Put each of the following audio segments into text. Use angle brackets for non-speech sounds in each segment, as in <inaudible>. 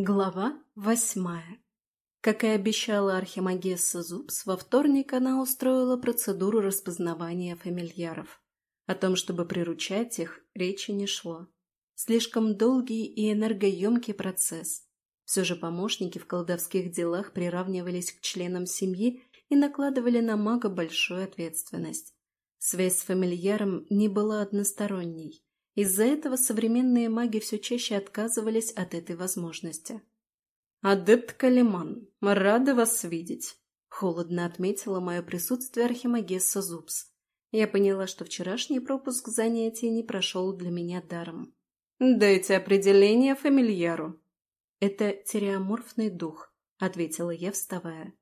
Глава восьмая. Как и обещала Архимагесса Зубс, во вторник она устроила процедуру распознавания фамильяров. О том, чтобы приручать их, речи не шло. Слишком долгий и энергоемкий процесс. Все же помощники в колдовских делах приравнивались к членам семьи и накладывали на мага большую ответственность. Связь с фамильяром не была односторонней. Из-за этого современные маги все чаще отказывались от этой возможности. «Адепт Калиман, рада вас видеть», — холодно отметила мое присутствие Архимагесса Зубс. Я поняла, что вчерашний пропуск занятий не прошел для меня даром. «Дайте определение фамильяру». «Это тереоморфный дух», — ответила я, вставая.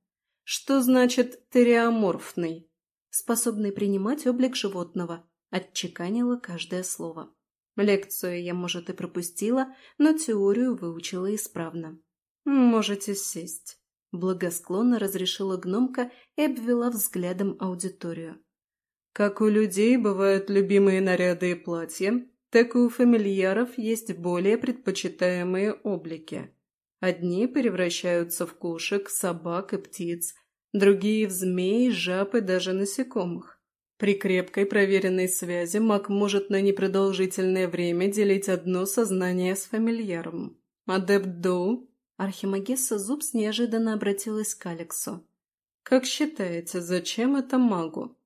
«Что значит тереоморфный?» «Способный принимать облик животного», — отчеканила каждое слово. Лекцию я, может, и пропустила, но теорию выучила исправно. «Можете сесть», — благосклонно разрешила гномка и обвела взглядом аудиторию. «Как у людей бывают любимые наряды и платья, так и у фамильяров есть более предпочитаемые облики. Одни превращаются в кошек, собак и птиц, другие — в змей, жаб и даже насекомых. При крепкой проверенной связи маг может на непродолжительное время делить одно сознание с фамильяром. Адепт Доу, Архимагесса Зубс неожиданно обратилась к Алексу. «Как считаете, зачем это магу?»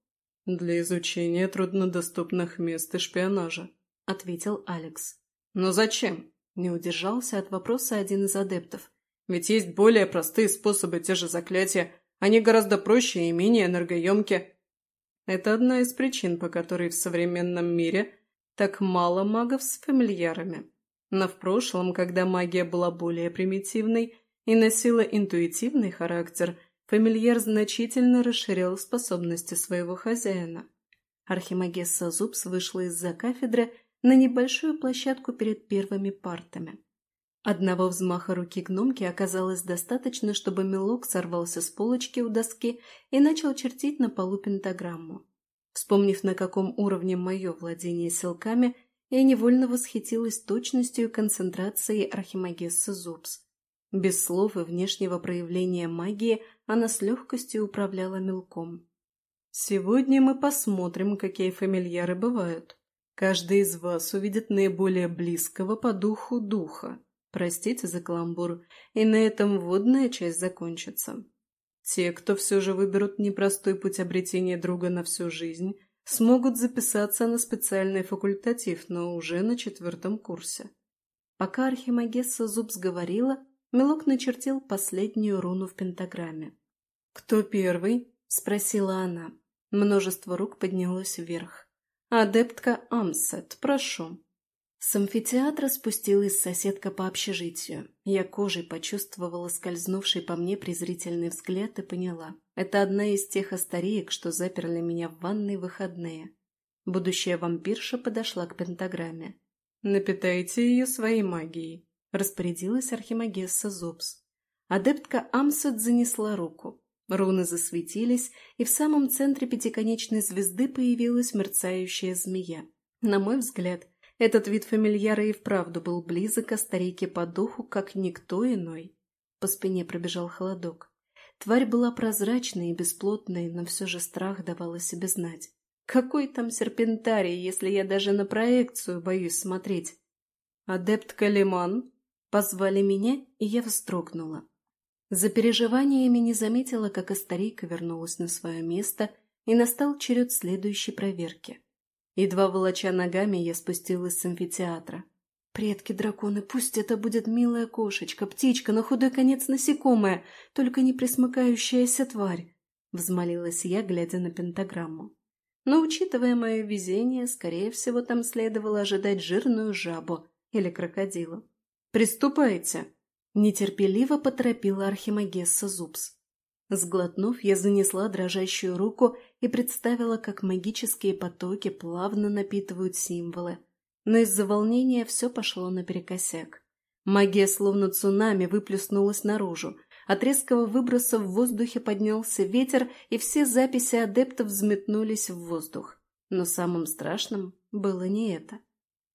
«Для изучения труднодоступных мест и шпионажа», — ответил Алекс. «Но зачем?» — не удержался от вопроса один из адептов. «Ведь есть более простые способы, те же заклятия. Они гораздо проще и менее энергоемкие. Это одна из причин, по которой в современном мире так мало магов с фамильярами. Но в прошлом, когда магия была более примитивной и носила интуитивный характер, фамильяр значительно расширял способности своего хозяина. Архимагесса Зубс вышла из-за кафедры на небольшую площадку перед первыми партами. Одного взмаха руки гномки оказалось достаточно, чтобы мелок сорвался с полочки у доски и начал чертить на полу пентаграмму. Вспомнив, на каком уровне мое владение силками, я невольно восхитилась точностью и концентрацией Архимагессы Зубс. Без слов и внешнего проявления магии она с легкостью управляла мелком. «Сегодня мы посмотрим, какие фамильяры бывают. Каждый из вас увидит наиболее близкого по духу духа. Простите за каламбур, и на этом вводная часть закончится. Те, кто все же выберут непростой путь обретения друга на всю жизнь, смогут записаться на специальный факультатив, но уже на четвертом курсе. Пока Архимагесса Зубс говорила, Мелок начертил последнюю руну в пентаграмме. «Кто первый?» – спросила она. Множество рук поднялось вверх. «Адептка Амсет, прошу». С амфитеатра спустилась соседка по общежитию. Я кожей почувствовала скользнувший по мне презрительный взгляд и поняла. Это одна из тех остареек, что заперли меня в ванной выходные. Будущая вампирша подошла к пентаграмме. «Напитайте ее своей магией», — распорядилась архимагесса Зобс. Адептка Амсет занесла руку. Руны засветились, и в самом центре пятиконечной звезды появилась мерцающая змея. На мой взгляд, этот вид фамильяра и вправду был близок к старике по духу, как никто иной. По спине пробежал холодок. Тварь была прозрачной и бесплотной, но все же страх давал о себе знать. Какой там серпентарий, если я даже на проекцию боюсь смотреть? «Адепт Калиман?» Позвали меня, и я вздрогнула. За переживаниями не заметила, как Астарийка вернулась на свое место, и настал черед следующей проверки. Едва волоча ногами, я спустилась с амфитеатра. «Предки-драконы, пусть это будет милая кошечка, птичка, на худой конец насекомая, только не присмыкающаяся тварь», — взмолилась я, глядя на пентаграмму. Но, учитывая мое везение, скорее всего, там следовало ожидать жирную жабу или крокодила. «Приступайте!» — нетерпеливо поторопила Архимагесса Зубс. Сглотнув, я занесла дрожащую руку и представила, как магические потоки плавно напитывают символы. Но из-за волнения все пошло наперекосяк. Магия словно цунами выплеснулась наружу. От резкого выброса в воздухе поднялся ветер, и все записи адептов взметнулись в воздух. Но самым страшным было не это.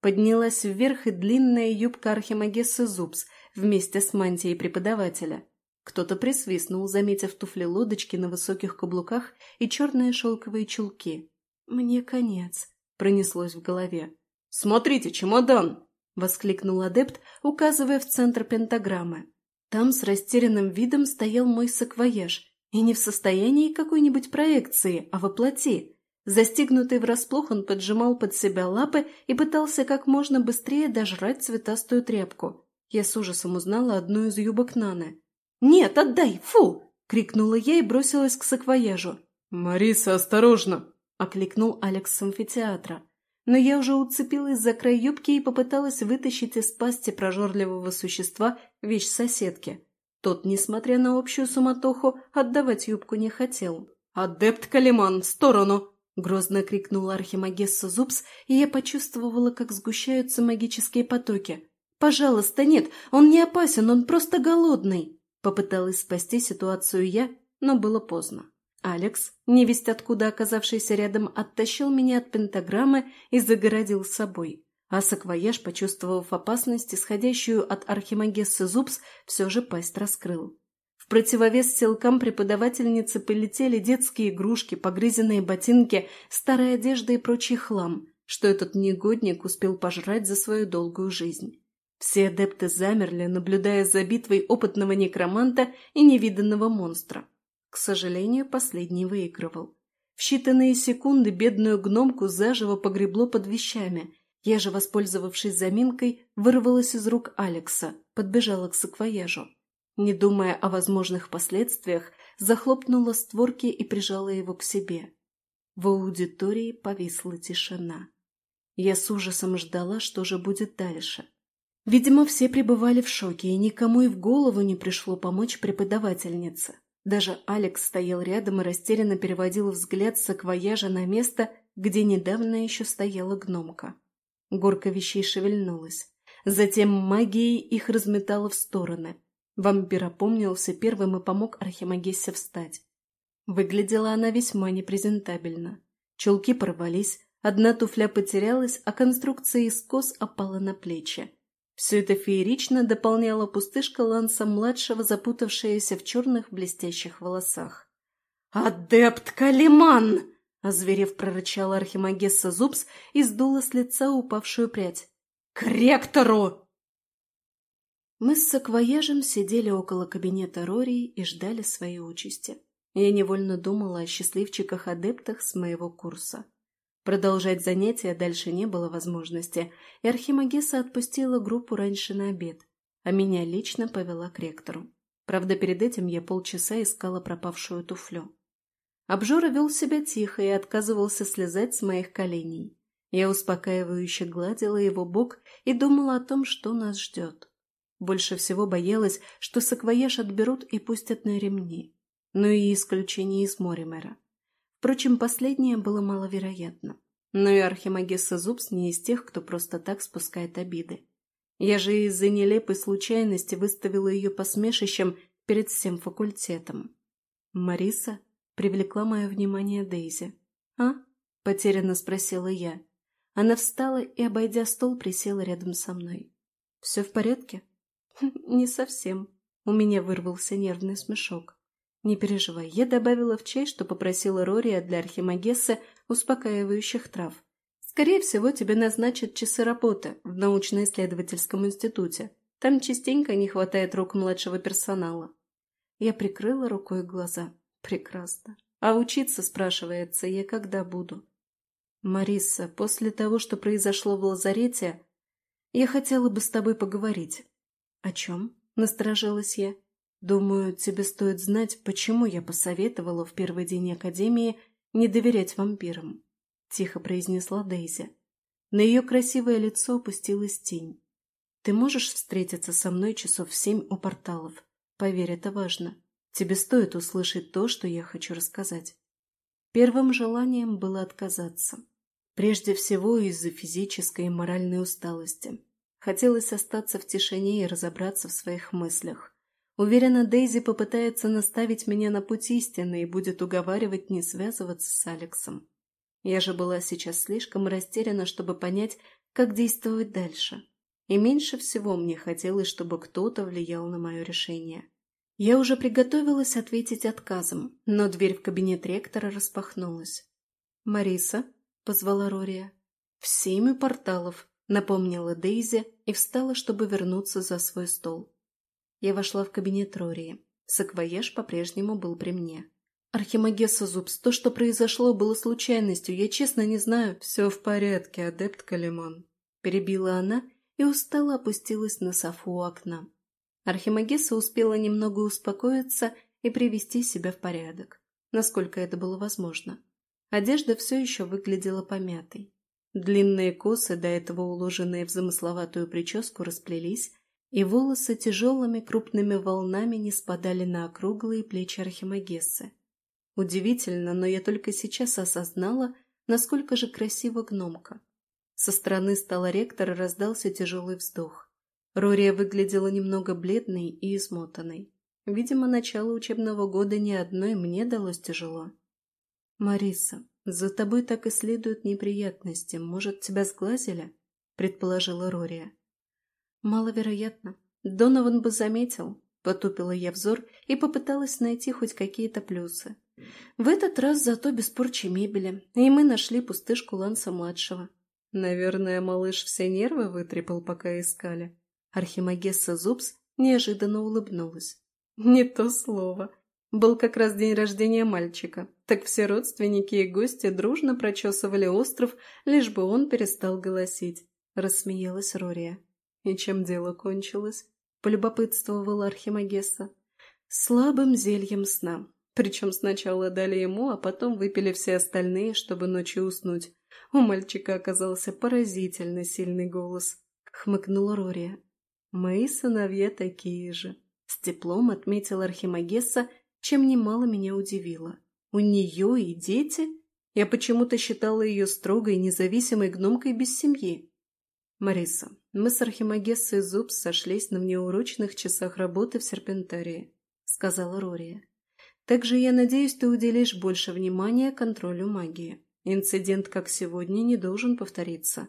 Поднялась вверх и длинная юбка Архимагессы Зубс вместе с мантией преподавателя. Кто-то присвистнул, заметив туфли-лодочки на высоких каблуках и черные шелковые чулки. «Мне конец», — пронеслось в голове. «Смотрите, чемодан!» — воскликнул адепт, указывая в центр пентаграммы. Там с растерянным видом стоял мой саквояж, и не в состоянии какой-нибудь проекции, а воплоти. Застигнутый врасплох, он поджимал под себя лапы и пытался как можно быстрее дожрать цветастую тряпку. Я с ужасом узнала одну из юбок Наны. «Нет, отдай! Фу!» — крикнула я и бросилась к саквояжу. «Мариса, осторожно!» — окликнул Алекс с амфитеатра. Но я уже уцепилась за край юбки и попыталась вытащить из пасти прожорливого существа вещь соседки. Тот, несмотря на общую суматоху, отдавать юбку не хотел. «Адепт Калиман, в сторону!» — грозно крикнула архимагесса Зубс, и я почувствовала, как сгущаются магические потоки. «Пожалуйста, нет, он не опасен, он просто голодный!» Попыталась спасти ситуацию я, но было поздно. Алекс, невесть откуда оказавшийся рядом, оттащил меня от пентаграммы и загородил собой. А саквояж, почувствовав опасность, исходящую от архимагессы Зубс, все же пасть раскрыл. В противовес силкам преподавательницы полетели детские игрушки, погрызенные ботинки, старая одежда и прочий хлам, что этот негодник успел пожрать за свою долгую жизнь. Все адепты замерли, наблюдая за битвой опытного некроманта и невиданного монстра. К сожалению, последний выигрывал. В считанные секунды бедную гномку заживо погребло под вещами. Я же, воспользовавшись заминкой, вырвалась из рук Алекса, подбежала к саквояжу. Не думая о возможных последствиях, захлопнула створки и прижала его к себе. В аудитории повисла тишина. Я с ужасом ждала, что же будет дальше. Видимо, все пребывали в шоке, и никому и в голову не пришло помочь преподавательнице. Даже Алекс стоял рядом и растерянно переводил взгляд с акваяжа на место, где недавно еще стояла гномка. Горка вещей шевельнулась. Затем магией их разметала в стороны. Вампир опомнился первым и помог Архимагессе встать. Выглядела она весьма непрезентабельно. Чулки порвались, одна туфля потерялась, а конструкция из кос опала на плечи. Все это феерично дополняла пустышка Ланса-младшего, запутавшаяся в черных блестящих волосах. «Адепт Калиман!» — озверев прорычала Архимагесса Зубс и сдула с лица упавшую прядь. «К ректору!» Мы с саквояжем сидели около кабинета Рори и ждали своей участи. Я невольно думала о счастливчиках-адептах с моего курса. Продолжать занятия дальше не было возможности, и Архимагеса отпустила группу раньше на обед, а меня лично повела к ректору. Правда, перед этим я полчаса искала пропавшую туфлю. Обжора вел себя тихо и отказывался слезать с моих коленей. Я успокаивающе гладила его бок и думала о том, что нас ждет. Больше всего боялась, что саквояж отберут и пустят на ремни. Ну и исключение из Моримера. Впрочем, последнее было маловероятно. Но и Архимагесса Зубс не из тех, кто просто так спускает обиды. Я же из-за нелепой случайности выставила ее посмешищем перед всем факультетом. Мариса привлекла мое внимание Дейзи. «А?» – потерянно спросила я. Она встала и, обойдя стол, присела рядом со мной. «Все в порядке?» «Не совсем». У меня вырвался нервный смешок. «Не переживай, я добавила в чай, что попросила Рория для Архимагессы успокаивающих трав. Скорее всего, тебе назначат часы работы в научно-исследовательском институте. Там частенько не хватает рук младшего персонала». Я прикрыла рукой глаза. «Прекрасно. А учиться, спрашивается, я когда буду?» «Мариса, после того, что произошло в лазарете, я хотела бы с тобой поговорить». «О чем?» – насторожилась я. Думаю, тебе стоит знать, почему я посоветовала в первый день Академии не доверять вампирам», — тихо произнесла Дейзи. На ее красивое лицо опустилась тень. «Ты можешь встретиться со мной часов в семь у порталов? Поверь, это важно. Тебе стоит услышать то, что я хочу рассказать». Первым желанием было отказаться. Прежде всего из-за физической и моральной усталости. Хотелось остаться в тишине и разобраться в своих мыслях. Уверена, Дейзи попытается наставить меня на путь истины и будет уговаривать не связываться с Алексом. Я же была сейчас слишком растеряна, чтобы понять, как действовать дальше. И меньше всего мне хотелось, чтобы кто-то влиял на мое решение. Я уже приготовилась ответить отказом, но дверь в кабинет ректора распахнулась. «Мариса?» – позвала Рория. «В семь порталов», – напомнила Дейзи и встала, чтобы вернуться за свой стол. Я вошла в кабинет Рории. Саквояж по-прежнему был при мне. «Архимагесса Зубс, то, что произошло, было случайностью. Я честно не знаю». «Все в порядке, адепт Калиман», – перебила она и устало опустилась на софу у окна. Архимагесса успела немного успокоиться и привести себя в порядок, насколько это было возможно. Одежда все еще выглядела помятой. Длинные косы, до этого уложенные в замысловатую прическу, расплелись, и волосы тяжелыми крупными волнами не спадали на округлые плечи Архимагессы. Удивительно, но я только сейчас осознала, насколько же красива гномка. Со стороны стола ректора раздался тяжелый вздох. Рория выглядела немного бледной и измотанной. Видимо, начало учебного года ни одной мне далось тяжело. «Мариса, за тобой так и следуют неприятности. Может, тебя сглазили?» – предположила Рория. «Маловероятно. Донован бы заметил», – потупила я взор и попыталась найти хоть какие-то плюсы. В этот раз зато без порчи мебели, и мы нашли пустышку Ланса-младшего. Наверное, малыш все нервы вытрепал, пока искали. Архимагесса Зубс неожиданно улыбнулась. Не то слово. Был как раз день рождения мальчика, так все родственники и гости дружно прочесывали остров, лишь бы он перестал голосить. Рассмеялась Рория. И чем дело кончилось? Полюбопытствовала Архимагесса. Слабым зельем сна. Причем сначала дали ему, а потом выпили все остальные, чтобы ночью уснуть. У мальчика оказался поразительно сильный голос. Хмыкнула Рория. «Мои сыновья такие же», — с теплом отметила Архимагесса, чем немало меня удивило. «У нее и дети? Я почему-то считала ее строгой, независимой гномкой без семьи». «Мариса, мы с Архимагессой Зубс сошлись на внеурочных часах работы в серпентарии», — сказала Рория. Также я надеюсь, ты уделишь больше внимания контролю магии. Инцидент, как сегодня, не должен повториться.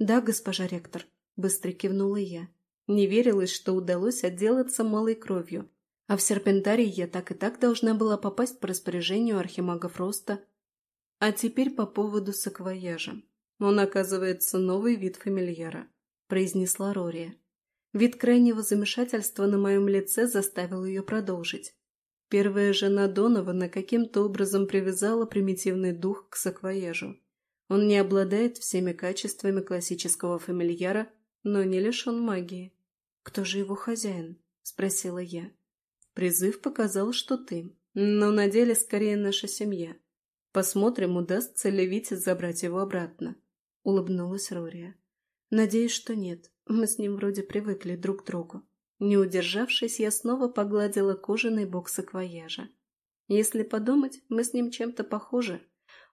Да, госпожа ректор, быстро кивнула я. Не верилось, что удалось отделаться малой кровью. А в серпентарий я так и так должна была попасть по распоряжению архимага Фроста. А теперь по поводу саквояжа. Он, оказывается, новый вид фамильяра, произнесла Рория. Вид крайнего замешательства на моем лице заставил ее продолжить. Первая жена Донована каким-то образом привязала примитивный дух к саквояжу. Он не обладает всеми качествами классического фамильяра, но не лишен магии. «Кто же его хозяин?» – спросила я. Призыв показал, что ты, но на деле скорее наша семья. Посмотрим, удастся ли Вите забрать его обратно. Улыбнулась Рория. Надеюсь, что нет. Мы с ним вроде привыкли друг к другу. Не удержавшись, я снова погладила кожаный бок саквояжа. Если подумать, мы с ним чем-то похожи.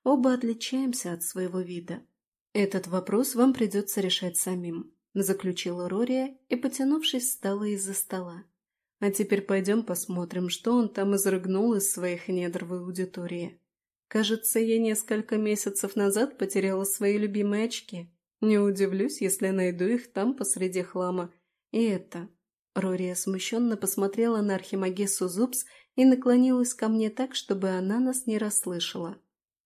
Оба отличаемся от своего вида. Этот вопрос вам придется решать самим, заключила Рория и, потянувшись, встала из-за стола. А теперь пойдем посмотрим, что он там изрыгнул из своих недр в аудитории. Кажется, я несколько месяцев назад потеряла свои любимые очки. Не удивлюсь, если найду их там посреди хлама. И это, Рория смущенно посмотрела на Архимагессу Зубс и наклонилась ко мне так, чтобы она нас не расслышала.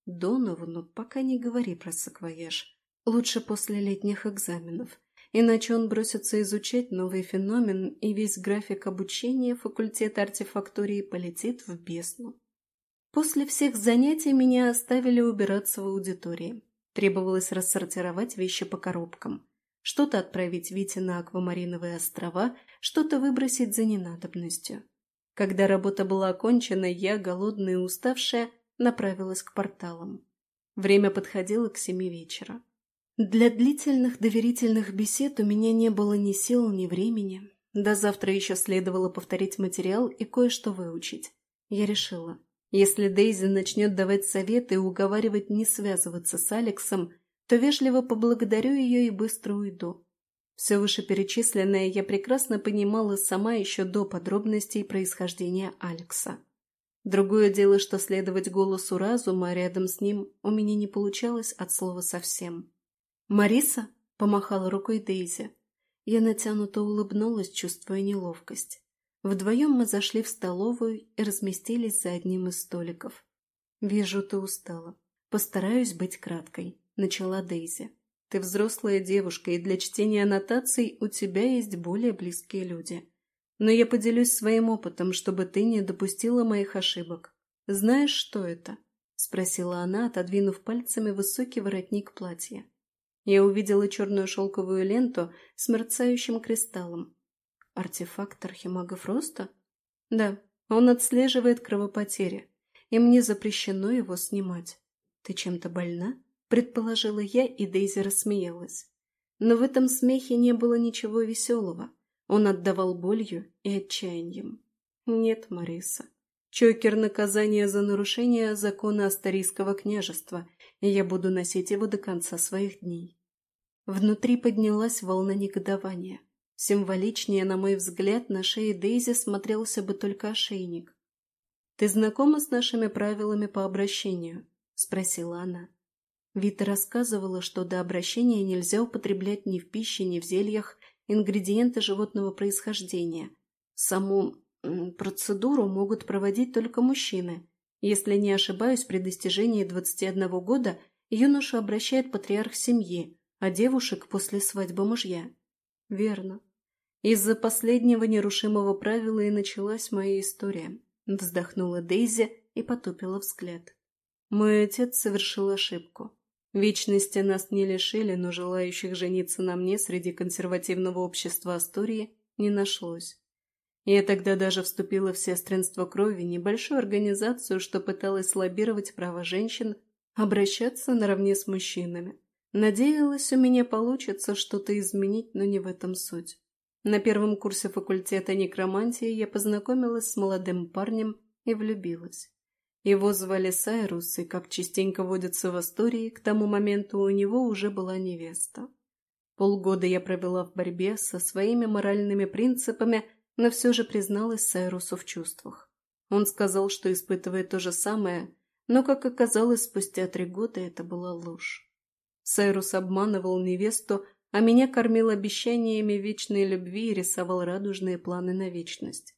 «Доновану пока не говори про саквояж. Лучше после летних экзаменов. Иначе он бросится изучать новый феномен, и весь график обучения факультета артефактории полетит в бездну». После всех занятий меня оставили убираться в аудитории. Требовалось рассортировать вещи по коробкам. Что-то отправить Вите на аквамариновые острова, что-то выбросить за ненадобностью. Когда работа была окончена, я, голодная и уставшая, направилась к порталам. Время подходило к семи вечера. Для длительных доверительных бесед у меня не было ни сил, ни времени. До завтра еще следовало повторить материал и кое-что выучить. Я решила, если Дейзи начнет давать советы и уговаривать не связываться с Алексом, то вежливо поблагодарю ее и быстро уйду. Все вышеперечисленное я прекрасно понимала сама еще до подробностей происхождения Алекса. Другое дело, что следовать голосу разума рядом с ним у меня не получалось от слова совсем. «Мариса?» помахала рукой Дейзи. Я натянуто улыбнулась, чувствуя неловкость. Вдвоем мы зашли в столовую и разместились за одним из столиков. «Вижу, ты устала. Постараюсь быть краткой», — начала Дейзи. «Ты взрослая девушка, и для чтения аннотаций у тебя есть более близкие люди. Но я поделюсь своим опытом, чтобы ты не допустила моих ошибок. Знаешь, что это?» — спросила она, отодвинув пальцами высокий воротник платья. Я увидела черную шелковую ленту с мерцающим кристаллом. Артефакт архимагов роста? Да, он отслеживает кровопотери, и мне запрещено его снимать. Ты чем-то больна? Предположила я, и Дейзи рассмеялась. Но в этом смехе не было ничего веселого. Он отдавал болью и отчаянием. Нет, Мариса. Чокер – наказание за нарушение закона Астарийского княжества, и я буду носить его до конца своих дней. Внутри поднялась волна негодования. Символичнее, на мой взгляд, на шее Дейзи смотрелся бы только ошейник. «Ты знакома с нашими правилами по обращению?» – спросила она. Вита рассказывала, что до обращения нельзя употреблять ни в пище, ни в зельях ингредиенты животного происхождения. Саму процедуру могут проводить только мужчины. Если не ошибаюсь, при достижении 21 года юношу обращает патриарх семьи, а девушек после свадьбы мужья. Верно. Из-за последнего нерушимого правила и началась моя история. Вздохнула Дейзи и потупила взгляд. Мой отец совершил ошибку. Вечности нас не лишили, но желающих жениться на мне среди консервативного общества Астории не нашлось. Я тогда даже вступила в сестринство крови, небольшую организацию, что пыталась лоббировать права женщин обращаться наравне с мужчинами. Надеялась, у меня получится что-то изменить, но не в этом суть. На первом курсе факультета некромантии я познакомилась с молодым парнем и влюбилась. Его звали Сайрус, и, как частенько водится в истории, к тому моменту у него уже была невеста. Полгода я провела в борьбе со своими моральными принципами, но все же призналась Сайрусу в чувствах. Он сказал, что испытывает то же самое, но, как оказалось, спустя три года это была ложь. Сайрус обманывал невесту, а меня кормил обещаниями вечной любви и рисовал радужные планы на вечность.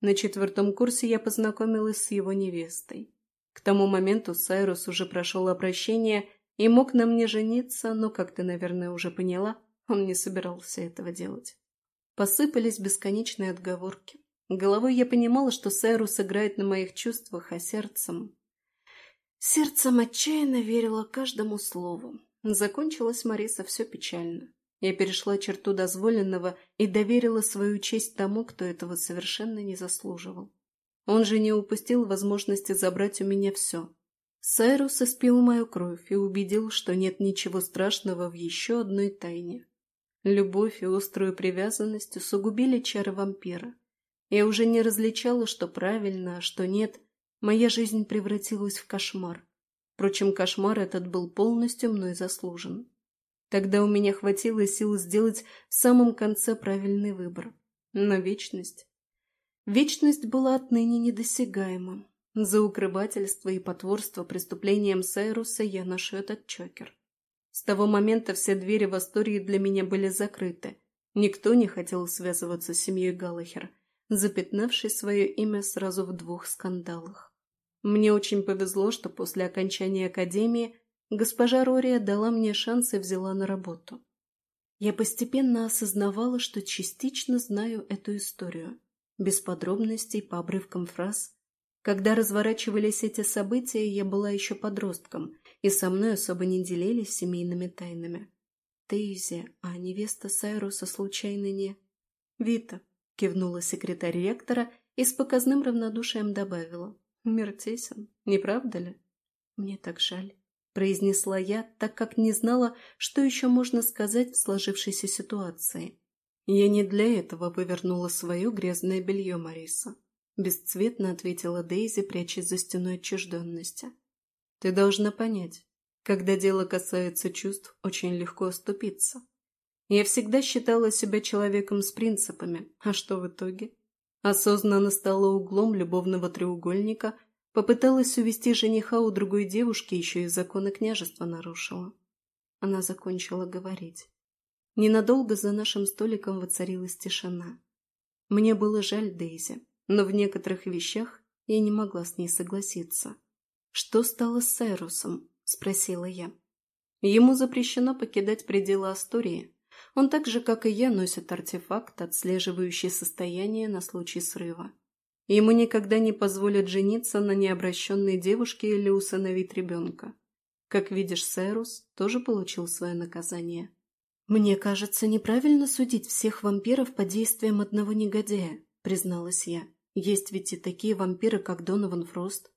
На четвертом курсе я познакомилась с его невестой. К тому моменту Сайрус уже прошел обращение и мог на мне жениться, но, как ты, наверное, уже поняла, он не собирался этого делать. Посыпались бесконечные отговорки. Головой я понимала, что Сайрус играет на моих чувствах, а сердцем... Сердцем отчаянно верила каждому слову. Закончилась Мариса все печально. Я перешла черту дозволенного и доверила свою честь тому, кто этого совершенно не заслуживал. Он же не упустил возможности забрать у меня все. Сайрус испил мою кровь и убедил, что нет ничего страшного в еще одной тайне. Любовь и острую привязанность усугубили чары вампира. Я уже не различала, что правильно, а что нет. Моя жизнь превратилась в кошмар. Впрочем, кошмар этот был полностью мной заслужен. Тогда у меня хватило сил сделать в самом конце правильный выбор. Но вечность... Вечность была отныне недосягаема. За укрывательство и потворство преступлением Сайруса я ношу этот чокер. С того момента все двери в Астории для меня были закрыты. Никто не хотел связываться с семьей Галлахер, запятнавшей свое имя сразу в двух скандалах. Мне очень повезло, что после окончания академии госпожа Рория дала мне шанс и взяла на работу. Я постепенно осознавала, что частично знаю эту историю, без подробностей по обрывкам фраз. Когда разворачивались эти события, я была еще подростком, и со мной особо не делились семейными тайнами. Тейзи, а невеста Сайруса случайно не... «Вита», — кивнула секретарь ректора и с показным равнодушием добавила. Мир тесен, не правда ли? Мне так жаль, произнесла я, так как не знала, что еще можно сказать в сложившейся ситуации. Я не для этого вывернула свое грязное белье, Мариса. Бесцветно ответила Дейзи, прячась за стеной отчужденности. Ты должна понять, когда дело касается чувств, очень легко оступиться. Я всегда считала себя человеком с принципами, а что в итоге? Осознанно стала углом любовного треугольника, попыталась увести жениха у другой девушки, еще и законы княжества нарушила. Она закончила говорить. Ненадолго за нашим столиком воцарилась тишина. Мне было жаль Дейзи, но в некоторых вещах я не могла с ней согласиться. «Что стало с Сайрусом?» – спросила я. Ему запрещено покидать пределы Астории. Он так же, как и я, носит артефакт, отслеживающий состояние на случай срыва. Ему никогда не позволят жениться на необращенной девушке или усыновить ребенка. Как видишь, Сайрус тоже получил свое наказание. «Мне кажется, неправильно судить всех вампиров по действиям одного негодяя», — призналась я. «Есть ведь и такие вампиры, как Донован Фрост».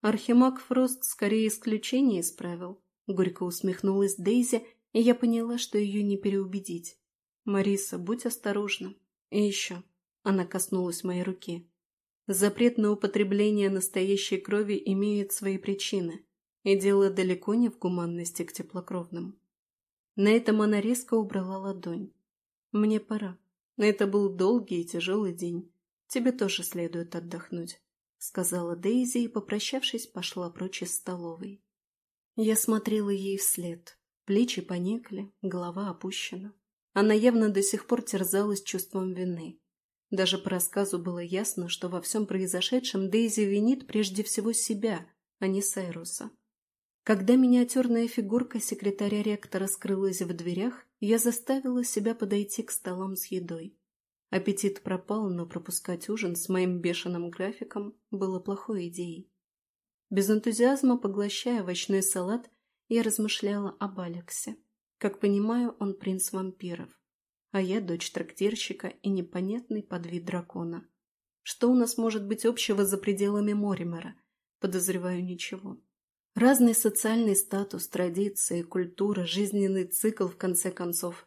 Архимаг Фрост скорее исключение из правил. Горько усмехнулась Дейзи, и я поняла, что ее не переубедить. «Мариса, будь осторожна. И еще». Она коснулась моей руки. Запрет на употребление настоящей крови имеет свои причины, и дело далеко не в гуманности к теплокровным. На этом она резко убрала ладонь. «Мне пора. Это был долгий и тяжелый день. Тебе тоже следует отдохнуть», — сказала Дейзи и, попрощавшись, пошла прочь из столовой. Я смотрела ей вслед. Плечи поникли, голова опущена. Она явно до сих пор терзалась чувством вины. Даже по рассказу было ясно, что во всем произошедшем Дейзи винит прежде всего себя, а не Сайруса. Когда миниатюрная фигурка секретаря ректора скрылась в дверях, я заставила себя подойти к столам с едой. Аппетит пропал, но пропускать ужин с моим бешеным графиком было плохой идеей. Без энтузиазма поглощая овощной салат, я размышляла об Алексе. Как понимаю, он принц вампиров, а я дочь трактирщика и непонятный подвид дракона. Что у нас может быть общего за пределами Моримера? Подозреваю ничего. Разный социальный статус, традиции, культура, жизненный цикл, в конце концов.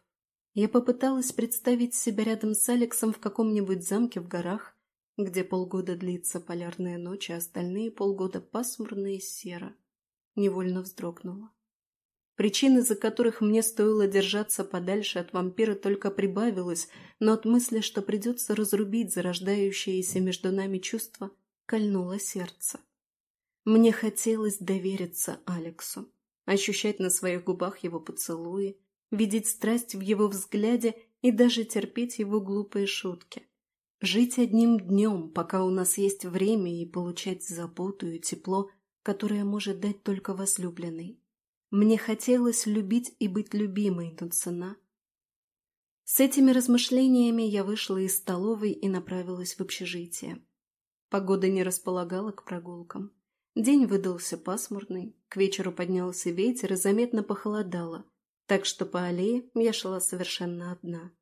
Я попыталась представить себя рядом с Алексом в каком-нибудь замке в горах, где полгода длится полярная ночь, а остальные полгода пасмурно и серо. Невольно вздрогнула. Причины, за которых мне стоило держаться подальше от вампира, только прибавилось, но от мысли, что придется разрубить зарождающееся между нами чувство, кольнуло сердце. Мне хотелось довериться Алексу, ощущать на своих губах его поцелуи, видеть страсть в его взгляде и даже терпеть его глупые шутки. Жить одним днем, пока у нас есть время, и получать заботу и тепло, которое может дать только возлюбленный. Мне хотелось любить и быть любимой, но цена... С этими размышлениями я вышла из столовой и направилась в общежитие. Погода не располагала к прогулкам. День выдался пасмурный, к вечеру поднялся ветер и заметно похолодало, так что по аллее я шла совершенно одна.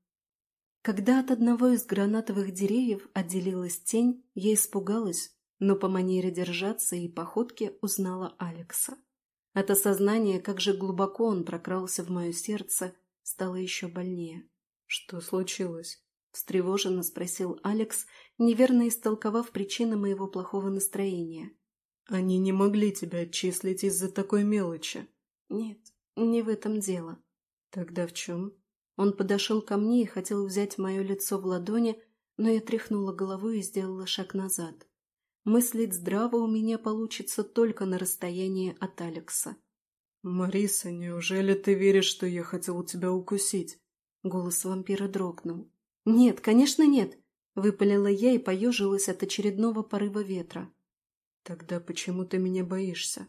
Когда от одного из гранатовых деревьев отделилась тень, я испугалась, но по манере держаться и походке узнала Алекса. От осознания, как же глубоко он прокрался в мое сердце, стало еще больнее. «Что случилось?» – встревоженно спросил Алекс, неверно истолковав причины моего плохого настроения. «Они не могли тебя отчислить из-за такой мелочи». «Нет, не в этом дело». «Тогда в чем?» Он подошел ко мне и хотел взять мое лицо в ладони, но я тряхнула головой и сделала шаг назад. Мыслить здраво у меня получится только на расстоянии от Алекса. «Мариса, неужели ты веришь, что я хотел тебя укусить?» Голос вампира дрогнул. «Нет, конечно нет!» — выпалила я и поежилась от очередного порыва ветра. «Тогда почему ты меня боишься?»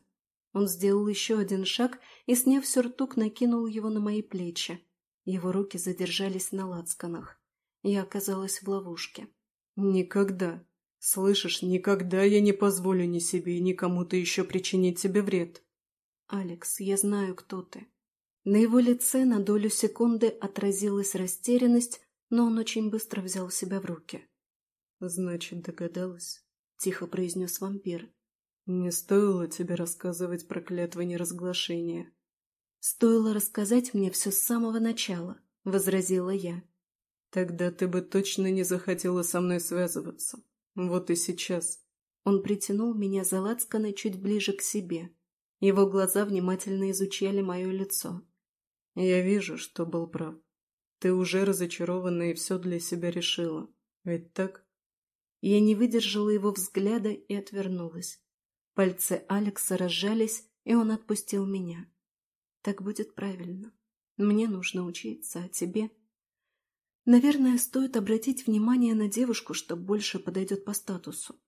Он сделал еще один шаг и, сняв сюртук, накинул его на мои плечи. Его руки задержались на лацканах. Я оказалась в ловушке. «Никогда. Слышишь, никогда я не позволю ни себе, ни кому-то еще причинить тебе вред». «Алекс, я знаю, кто ты». На его лице на долю секунды отразилась растерянность, но он очень быстро взял себя в руки. «Значит, догадалась», — тихо произнес вампир. «Не стоило тебе рассказывать про клятвы неразглашения. «Стоило рассказать мне все с самого начала», — возразила я. «Тогда ты бы точно не захотела со мной связываться. Вот и сейчас». Он притянул меня за лацканы чуть ближе к себе. Его глаза внимательно изучали мое лицо. «Я вижу, что был прав. Ты уже разочарована и все для себя решила. Ведь так?» Я не выдержала его взгляда и отвернулась. Пальцы Алекса разжались, и он отпустил меня. Так будет правильно. Мне нужно учиться, а тебе? Наверное, стоит обратить внимание на девушку, что больше подойдет по статусу.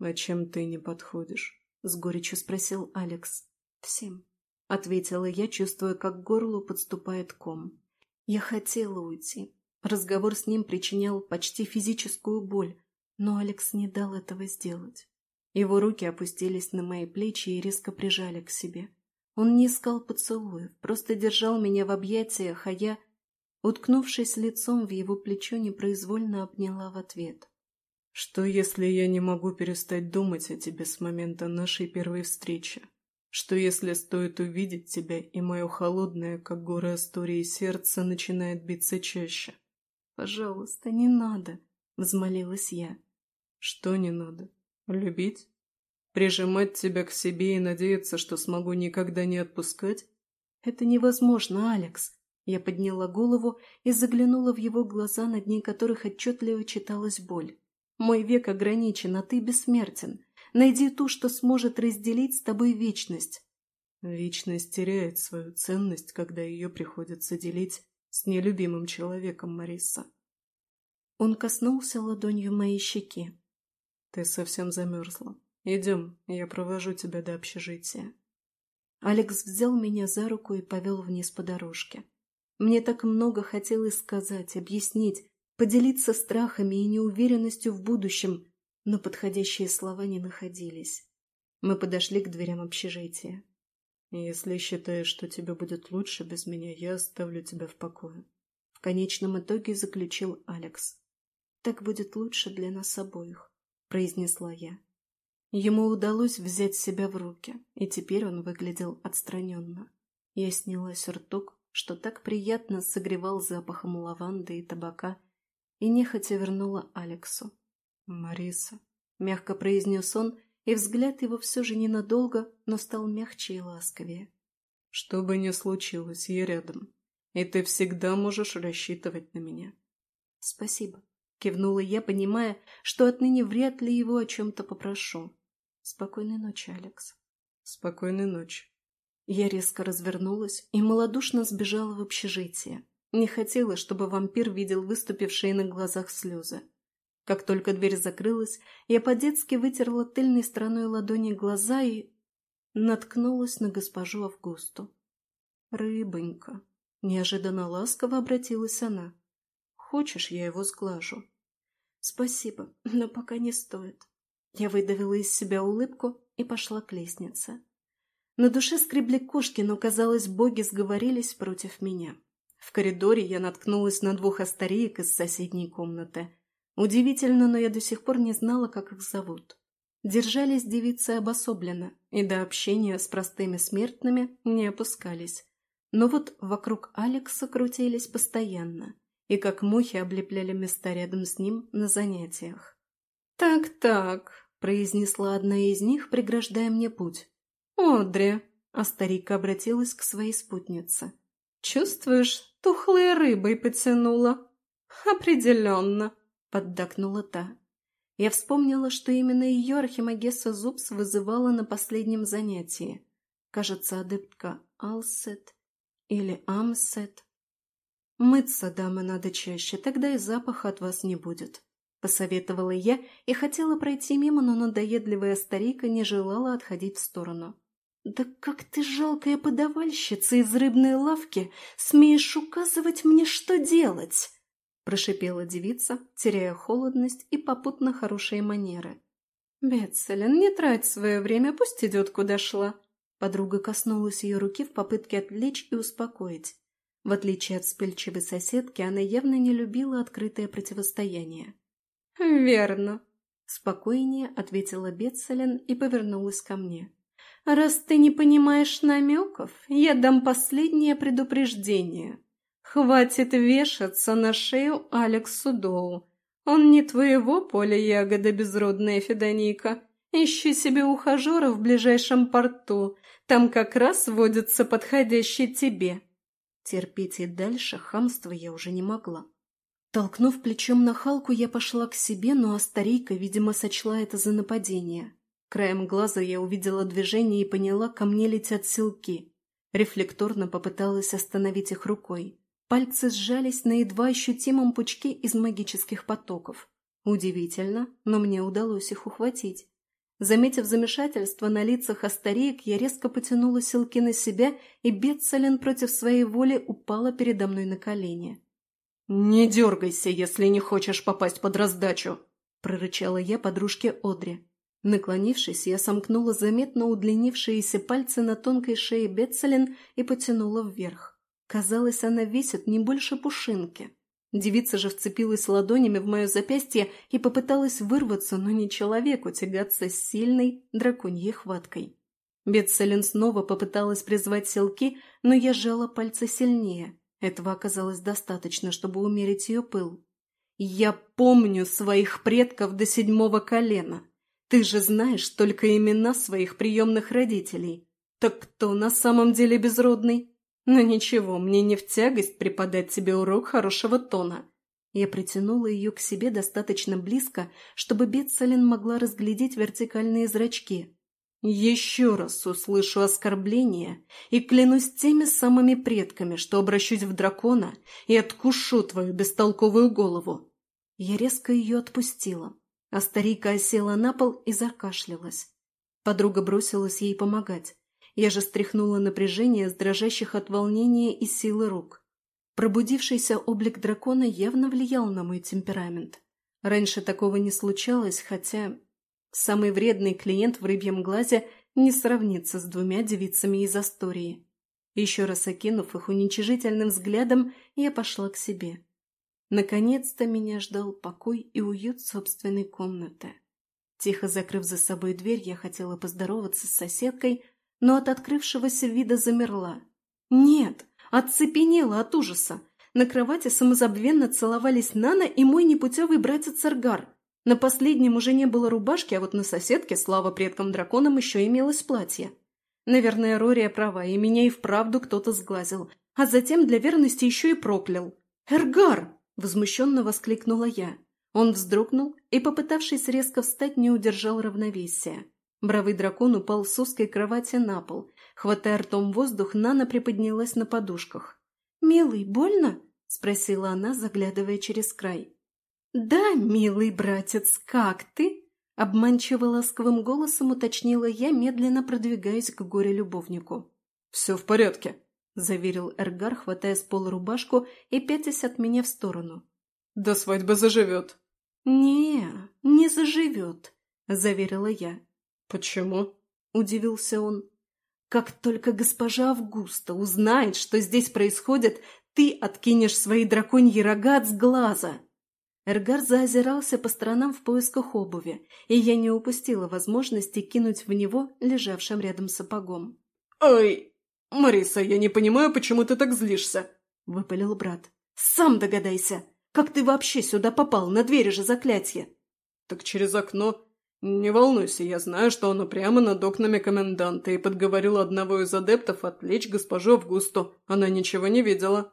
«А чем ты не подходишь?» — с горечью спросил Алекс. «Всем», — ответила я, чувствуя, как к горлу подступает ком. Я хотела уйти. Разговор с ним причинял почти физическую боль, но Алекс не дал этого сделать. Его руки опустились на мои плечи и резко прижали к себе. Он не искал поцелуев, просто держал меня в объятиях, а я Уткнувшись лицом в его плечо, непроизвольно обняла в ответ. «Что, если я не могу перестать думать о тебе с момента нашей первой встречи? Что, если стоит увидеть тебя, и мое холодное, как горы Астории, сердце начинает биться чаще?» «Пожалуйста, не надо», — взмолилась я. «Что не надо? Любить? Прижимать тебя к себе и надеяться, что смогу никогда не отпускать?» «Это невозможно, Алекс. Я подняла голову и заглянула в его глаза, на дне которых отчетливо читалась боль. «Мой век ограничен, а ты бессмертен. Найди ту, что сможет разделить с тобой вечность». Вечность теряет свою ценность, когда ее приходится делить с нелюбимым человеком, Мариса. Он коснулся ладонью моей щеки. «Ты совсем замерзла. Идем, я провожу тебя до общежития». Алекс взял меня за руку и повел вниз по дорожке. Мне так много хотелось сказать, объяснить, поделиться страхами и неуверенностью в будущем, но подходящие слова не находились. Мы подошли к дверям общежития. «Если считаешь, что тебе будет лучше без меня, я оставлю тебя в покое», — в конечном итоге заключил Алекс. «Так будет лучше для нас обоих», — произнесла я. Ему удалось взять себя в руки, и теперь он выглядел отстраненно. Я сняла сюртук, что так приятно согревал запахом лаванды и табака, и нехотя вернула Алексу. «Мариса», — мягко произнес он, и взгляд его все же ненадолго, но стал мягче и ласковее. «Что бы ни случилось, я рядом, и ты всегда можешь рассчитывать на меня». «Спасибо», — кивнула я, понимая, что отныне вряд ли его о чем-то попрошу. «Спокойной ночи, Алекс». «Спокойной ночи». Я резко развернулась и малодушно сбежала в общежитие. Не хотела, чтобы вампир видел выступившие на глазах слезы. Как только дверь закрылась, я по-детски вытерла тыльной стороной ладони глаза и... наткнулась на госпожу Августу. «Рыбонька!» — неожиданно ласково обратилась она. «Хочешь, я его сглажу?» «Спасибо, но пока не стоит». Я выдавила из себя улыбку и пошла к лестнице. На душе скребли кошки, но, казалось, боги сговорились против меня. В коридоре я наткнулась на двух остареек из соседней комнаты. Удивительно, но я до сих пор не знала, как их зовут. Держались девицы обособленно, и до общения с простыми смертными не опускались. Но вот вокруг Алекса крутились постоянно, и как мухи облепляли места рядом с ним на занятиях. «Так-так», — произнесла одна из них, преграждая мне путь. «Одри», — а старик обратилась к своей спутнице. «Чувствуешь, тухлой рыбой потянула?» «Определенно», — поддакнула та. Я вспомнила, что именно ее Архимагесса Зубс вызывала на последнем занятии. Кажется, адептка Алсет или Амсет. «Мыться, дамы, надо чаще, тогда и запаха от вас не будет», — посоветовала я и хотела пройти мимо, но надоедливая старика не желала отходить в сторону. «Да как ты, жалкая подавальщица из рыбной лавки, смеешь указывать мне, что делать?» Прошипела девица, теряя холодность и попутно хорошие манеры. «Бетселин, не трать свое время, пусть идет, куда шла». Подруга коснулась ее руки в попытке отвлечь и успокоить. В отличие от вспыльчивой соседки, она явно не любила открытое противостояние. «Верно», — спокойнее ответила Бетселин и повернулась ко мне. «Раз ты не понимаешь намеков, я дам последнее предупреждение. Хватит вешаться на шею Алексу Доу. Он не твоего поля ягода, безродная Федоника. Ищи себе ухажера в ближайшем порту. Там как раз водится подходящий тебе». Терпеть и дальше хамства я уже не могла. Толкнув плечом на Халку, я пошла к себе, но Астарейка, видимо, сочла это за нападение. Краем глаза я увидела движение и поняла, ко мне летят силки. Рефлекторно попыталась остановить их рукой. Пальцы сжались на едва ощутимом пучке из магических потоков. Удивительно, но мне удалось их ухватить. Заметив замешательство на лицах астареек, я резко потянула силки на себя, и Бетцелен против своей воли упала передо мной на колени. «Не дергайся, если не хочешь попасть под раздачу!» – прорычала я подружке Одри. Наклонившись, я сомкнула заметно удлинившиеся пальцы на тонкой шее Бетцелен и потянула вверх. Казалось, она весит не больше пушинки. Девица же вцепилась ладонями в мое запястье и попыталась вырваться, но не человеку тягаться с сильной драконьей хваткой. Бетселин снова попыталась призвать селки, но я сжала пальцы сильнее. Этого оказалось достаточно, чтобы умерить ее пыл. «Я помню своих предков до седьмого колена. Ты же знаешь только имена своих приемных родителей. Так кто на самом деле безродный?» Но ничего, мне не в тягость преподать тебе урок хорошего тона. Я притянула ее к себе достаточно близко, чтобы Бетсалин могла разглядеть вертикальные зрачки. Еще раз услышу оскорбление и клянусь теми самыми предками, что обращусь в дракона и откушу твою бестолковую голову. Я резко ее отпустила, а старика осела на пол и закашлялась. Подруга бросилась ей помогать. Я же стряхнула напряжение с дрожащих от волнения и силы рук. Пробудившийся облик дракона явно влиял на мой темперамент. Раньше такого не случалось, хотя самый вредный клиент в рыбьем глазе не сравнится с двумя девицами из Астории. Еще раз окинув их уничижительным взглядом, я пошла к себе. Наконец-то меня ждал покой и уют собственной комнаты. Тихо закрыв за собой дверь, я хотела поздороваться с соседкой, но от открывшегося вида замерла. Нет, оцепенела от ужаса. На кровати самозабвенно целовались Нана и мой непутевый братец Аргар. На последнем уже не было рубашки, а вот на соседке, слава предкам-драконам, еще имелось платье. Наверное, Рория права, и меня и вправду кто-то сглазил, а затем для верности еще и проклял. «Эргар!» – возмущенно воскликнула я. Он вздрогнул и, попытавшись резко встать, не удержал равновесия. Бравый дракон упал с узкой кровати на пол. Хватая ртом воздух, Нана приподнялась на подушках. «Милый, больно?» – спросила она, заглядывая через край. «Да, милый братец, как ты?» – обманчиво ласковым голосом уточнила я, медленно продвигаясь к горе-любовнику. «Все в порядке», – заверил Эргар, хватая с пола рубашку и пятясь от меня в сторону. «До свадьбы заживет». «Не, не заживет», – заверила я. «Почему?» – удивился он. «Как только госпожа Августа узнает, что здесь происходит, ты откинешь свои драконьи рога от сглаза!» Эргар заозирался по сторонам в поисках обуви, и я не упустила возможности кинуть в него лежавшим рядом сапогом. «Ой, Мариса, я не понимаю, почему ты так злишься!» – выпалил брат. «Сам догадайся! Как ты вообще сюда попал? На двери же заклятие!» «Так через окно. «Не волнуйся, я знаю, что оно прямо над окнами коменданта и подговорил одного из адептов отвлечь госпожу Августу. Она ничего не видела».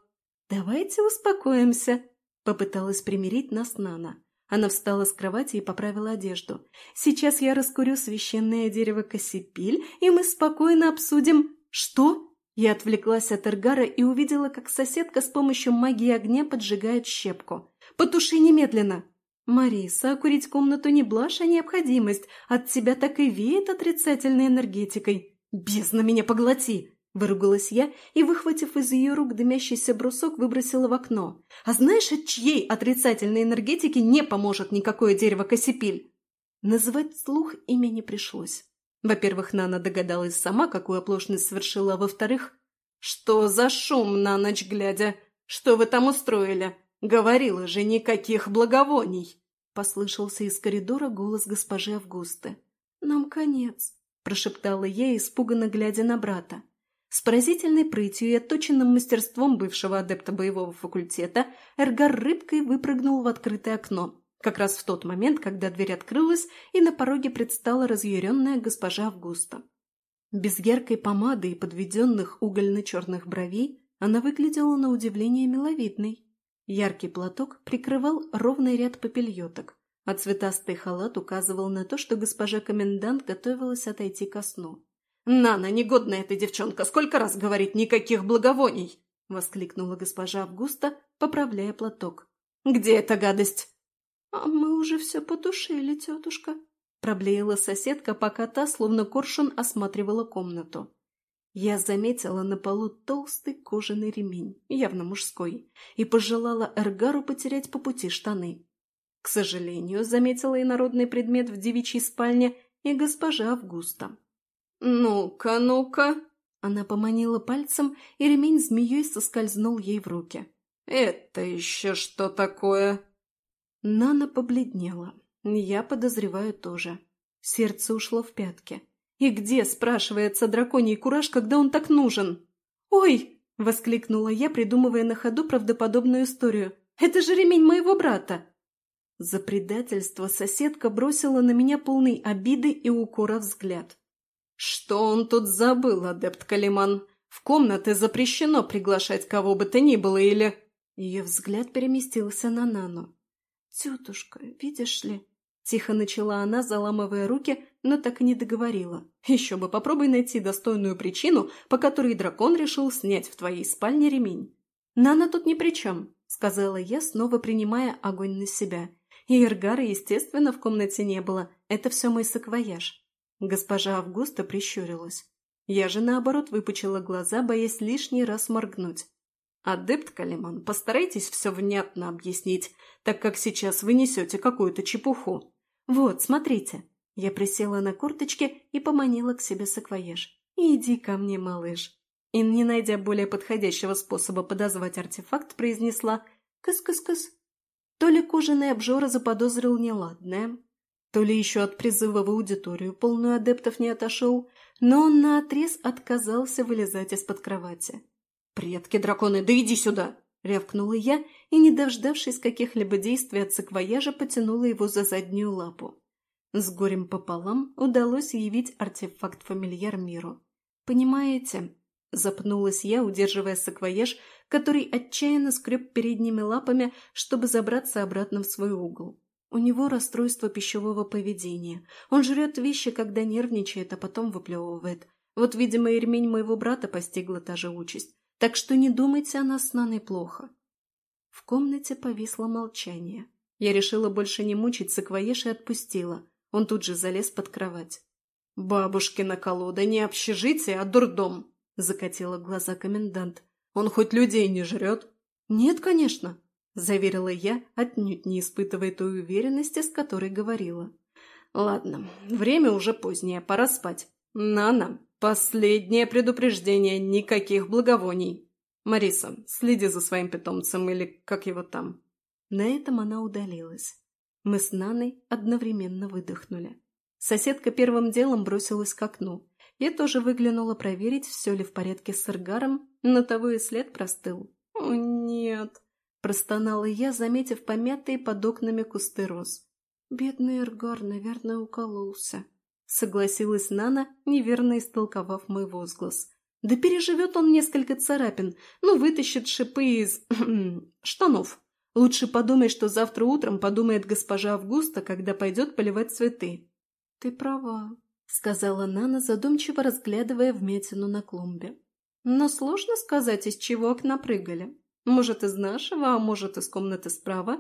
«Давайте успокоимся», — попыталась примирить нас Нана. Она встала с кровати и поправила одежду. «Сейчас я раскурю священное дерево Кассипиль, и мы спокойно обсудим...» «Что?» Я отвлеклась от Эргара и увидела, как соседка с помощью магии огня поджигает щепку. «Потуши немедленно!» «Мариса, окурить комнату не блажь, а необходимость. От тебя так и веет отрицательной энергетикой. Бездна меня поглоти!» Выругалась я и, выхватив из ее рук дымящийся брусок, выбросила в окно. «А знаешь, от чьей отрицательной энергетики не поможет никакое дерево Кассипиль?» Называть слух имя не пришлось. Во-первых, Нана догадалась сама, какую оплошность совершила, а во-вторых, «Что за шум на ночь глядя? Что вы там устроили? Говорила же, никаких благовоний!» Послышался из коридора голос госпожи Августы. «Нам конец», – прошептала я, испуганно глядя на брата. С поразительной прытью и отточенным мастерством бывшего адепта боевого факультета Эргар рыбкой выпрыгнул в открытое окно, как раз в тот момент, когда дверь открылась и на пороге предстала разъяренная госпожа Августа. Без яркой помады и подведенных угольно-черных бровей она выглядела на удивление миловидной. Яркий платок прикрывал ровный ряд попельоток, а цветастый халат указывал на то, что госпожа комендант готовилась отойти ко сну. «Нана, негодная ты девчонка, сколько раз говорит никаких благовоний!» — воскликнула госпожа Августа, поправляя платок. «Где эта гадость?» «А мы уже все потушили, тетушка», — проблеяла соседка, пока та, словно коршун, осматривала комнату. Я заметила на полу толстый кожаный ремень, явно мужской, и пожелала Эргару потерять по пути штаны. К сожалению, заметила и народный предмет в девичьей спальне и госпожа Августа. «Ну-ка, ну-ка!» Она поманила пальцем, и ремень змеей соскользнул ей в руки. «Это еще что такое?» Нана побледнела. Я подозреваю тоже. Сердце ушло в пятки. И где, спрашивается, драконий кураж, когда он так нужен? «Ой!» — воскликнула я, придумывая на ходу правдоподобную историю. «Это же ремень моего брата!» За предательство соседка бросила на меня полный обиды и укора взгляд. «Что он тут забыл, адепт Калиман? В комнаты запрещено приглашать кого бы то ни было или...» Ее взгляд переместился на Нану. «Тетушка, видишь ли...» Тихо начала она, заламывая руки, но так и не договорила. «Еще бы попробуй найти достойную причину, по которой дракон решил снять в твоей спальне ремень». «Нана тут ни при чем», — сказала я, снова принимая огонь на себя. И Эргара, естественно, в комнате не было. Это все мой саквояж. Госпожа Августа прищурилась. Я же, наоборот, выпучила глаза, боясь лишний раз моргнуть. «Адепт Калиман, постарайтесь все внятно объяснить, так как сейчас вы несете какую-то чепуху. Вот, смотрите». Я присела на курточке и поманила к себе саквояж. «Иди ко мне, малыш». И, не найдя более подходящего способа подозвать артефакт, произнесла «кыс-кыс-кыс». То ли кожаный обжора заподозрил неладное, то ли еще от призыва в аудиторию полную адептов не отошел, но он наотрез отказался вылезать из-под кровати. «Предки драконы, да иди сюда!» — рявкнула я и, не дождавшись каких-либо действий от саквояжа, потянула его за заднюю лапу. С горем пополам удалось явить артефакт-фамильяр миру. «Понимаете?» — запнулась я, удерживая саквояж, который отчаянно скреб передними лапами, чтобы забраться обратно в свой угол. У него расстройство пищевого поведения. Он жрет вещи, когда нервничает, а потом выплевывает. Вот, видимо, и ремень моего брата постигла та же участь. Так что не думайте о нас с Наной плохо. В комнате повисло молчание. Я решила больше не мучить саквоеж и отпустила. Он тут же залез под кровать. «Бабушкина колода не общежитие, а дурдом!» — закатила глаза комендант. «Он хоть людей не жрет?» «Нет, конечно», – заверила я, отнюдь не испытывая той уверенности, с которой говорила. «Ладно, время уже позднее, пора спать. Нана, последнее предупреждение, никаких благовоний. Мариса, следи за своим питомцем или как его там». На этом она удалилась. Мы с Наной одновременно выдохнули. Соседка первым делом бросилась к окну. Я тоже выглянула проверить, все ли в порядке с Иргаром, но того и след простыл. «О, нет!» Простонала я, заметив помятые под окнами кусты роз. Бедный Эргар, наверное, укололся. Согласилась Нана, неверно истолковав мой возглас. Да переживет он несколько царапин, ну, вытащит шипы из... <clears throat> штанов. Лучше подумай, что завтра утром подумает госпожа Августа, когда пойдет поливать цветы. Ты права, сказала Нана, задумчиво разглядывая вмятину на клумбе. Но сложно сказать, из чего окна прыгали. Может, из нашего, а может, из комнаты справа?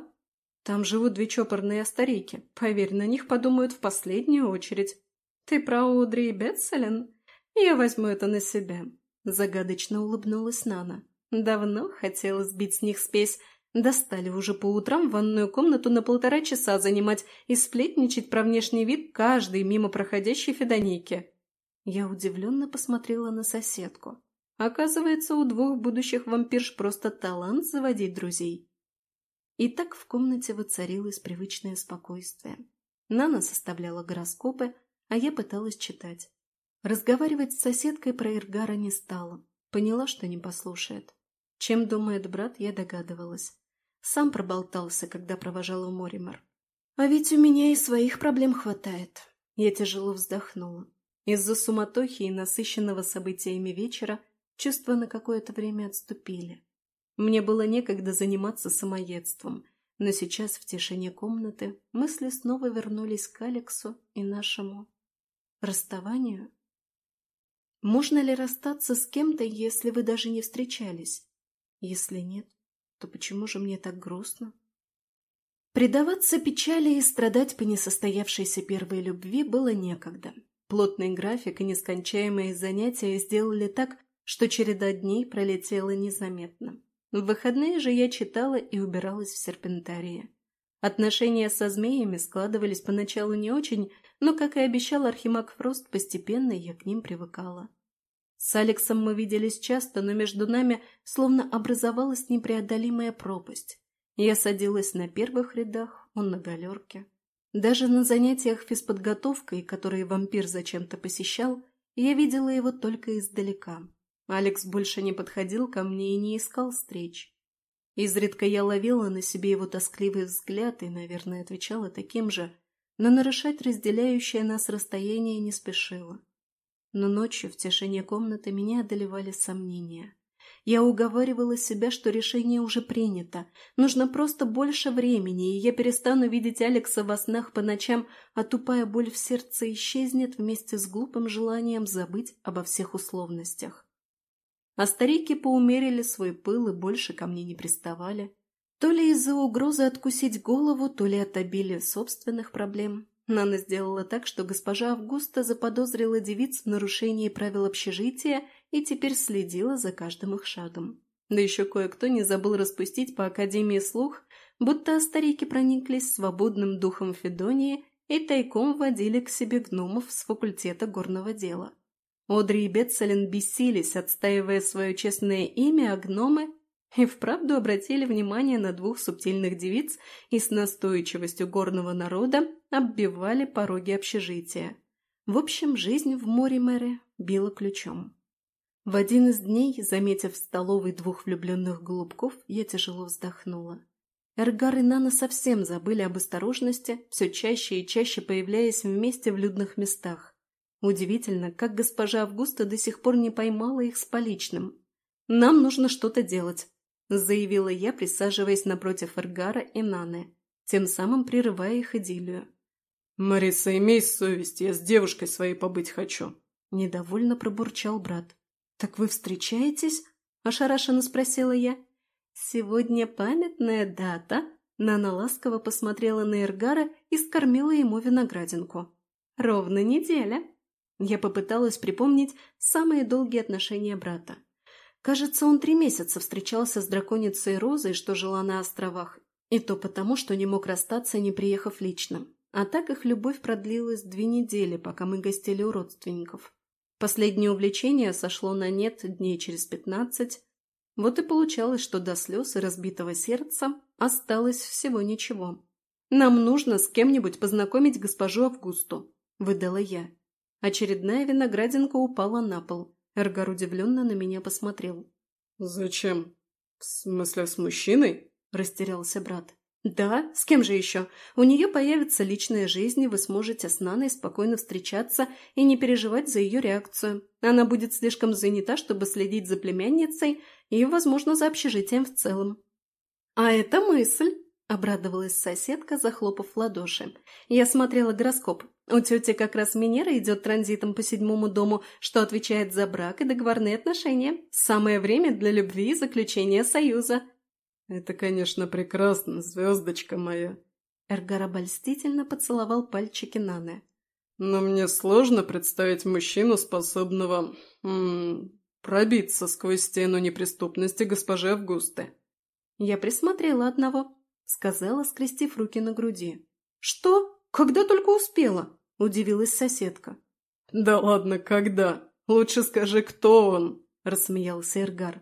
Там живут две чопорные старики. Поверь, на них подумают в последнюю очередь. Ты про Одри и Бетселен? Я возьму это на себя. Загадочно улыбнулась Нана. Давно хотела сбить с них спесь. Достали уже по утрам ванную комнату на полтора часа занимать и сплетничать про внешний вид каждой мимо проходящей федонейки. Я удивленно посмотрела на соседку. Оказывается, у двух будущих вампирш просто талант заводить друзей. И так в комнате воцарилось привычное спокойствие. Нана составляла гороскопы, а я пыталась читать. Разговаривать с соседкой про Иргара не стала. Поняла, что не послушает. Чем думает брат, я догадывалась. Сам проболтался, когда провожала Моримар. А ведь у меня и своих проблем хватает. Я тяжело вздохнула. Из-за суматохи и насыщенного событиями вечера Чувства на какое-то время отступили. Мне было некогда заниматься самоедством, но сейчас в тишине комнаты мысли снова вернулись к Алексу и нашему расставанию. Можно ли расстаться с кем-то, если вы даже не встречались? Если нет, то почему же мне так грустно? Предаваться печали и страдать по несостоявшейся первой любви было некогда. Плотный график и нескончаемые занятия сделали так, что череда дней пролетела незаметно. В выходные же я читала и убиралась в серпентарии. Отношения со змеями складывались поначалу не очень, но, как и обещал Архимаг Фрост, постепенно я к ним привыкала. С Алексом мы виделись часто, но между нами словно образовалась непреодолимая пропасть. Я садилась на первых рядах, он на галерке. Даже на занятиях физподготовкой, которые вампир зачем-то посещал, я видела его только издалека. Алекс больше не подходил ко мне и не искал встреч. Изредка я ловила на себе его тоскливый взгляд и, наверное, отвечала таким же, но нарушать разделяющее нас расстояние не спешила. Но ночью в тишине комнаты меня одолевали сомнения. Я уговаривала себя, что решение уже принято. Нужно просто больше времени, и я перестану видеть Алекса во снах по ночам, а тупая боль в сердце исчезнет вместе с глупым желанием забыть обо всех условностях. А старики поумерили свой пыл и больше ко мне не приставали. То ли из-за угрозы откусить голову, то ли от обилия собственных проблем. Нана сделала так, что госпожа Августа заподозрила девиц в нарушении правил общежития и теперь следила за каждым их шагом. Да еще кое-кто не забыл распустить по Академии слух, будто старики прониклись свободным духом Федонии и тайком водили к себе гномов с факультета горного дела. Одри и Бетселин бесились, отстаивая свое честное имя, а гномы и вправду обратили внимание на двух субтильных девиц и с настойчивостью горного народа оббивали пороги общежития. В общем, жизнь в море мэре била ключом. В один из дней, заметив в столовой двух влюбленных голубков, я тяжело вздохнула. Эргар и Нана совсем забыли об осторожности, все чаще и чаще появляясь вместе в людных местах. Удивительно, как госпожа Августа до сих пор не поймала их с поличным. «Нам нужно что-то делать», — заявила я, присаживаясь напротив Эргара и Наны, тем самым прерывая их идиллию. «Мариса, имей совесть, я с девушкой своей побыть хочу», — недовольно пробурчал брат. «Так вы встречаетесь?» – ошарашенно спросила я. «Сегодня памятная дата», – Нана ласково посмотрела на Эргара и скормила ему виноградинку. «Ровно неделя». Я попыталась припомнить самые долгие отношения брата. Кажется, он три месяца встречался с драконицей Розой, что жила на островах, и то потому, что не мог расстаться, не приехав лично. А так их любовь продлилась две недели, пока мы гостили у родственников. Последнее увлечение сошло на нет дней через пятнадцать. Вот и получалось, что до слез и разбитого сердца осталось всего ничего. «Нам нужно с кем-нибудь познакомить госпожу Августу», – выдала я. Очередная виноградинка упала на пол. Эргар удивленно на меня посмотрел. «Зачем? В смысле, с мужчиной?» – растерялся брат. «Да, с кем же еще? У нее появится личная жизнь, и вы сможете с Наной спокойно встречаться и не переживать за ее реакцию. Она будет слишком занята, чтобы следить за племянницей и, возможно, за общежитием в целом». «А это мысль!» – обрадовалась соседка, захлопав в ладоши. «Я смотрела гороскоп. У тети как раз Минера идет транзитом по седьмому дому, что отвечает за брак и договорные отношения. Самое время для любви и заключения союза». «Это, конечно, прекрасно, звездочка моя!» Эргар обольстительно поцеловал пальчики Наны. «Но мне сложно представить мужчину, способного... М -м, пробиться сквозь стену неприступности госпожи Августы». «Я присмотрела одного», — сказала, скрестив руки на груди. «Что? Когда только успела?» — удивилась соседка. «Да ладно, когда? Лучше скажи, кто он?» — рассмеялся Эргар.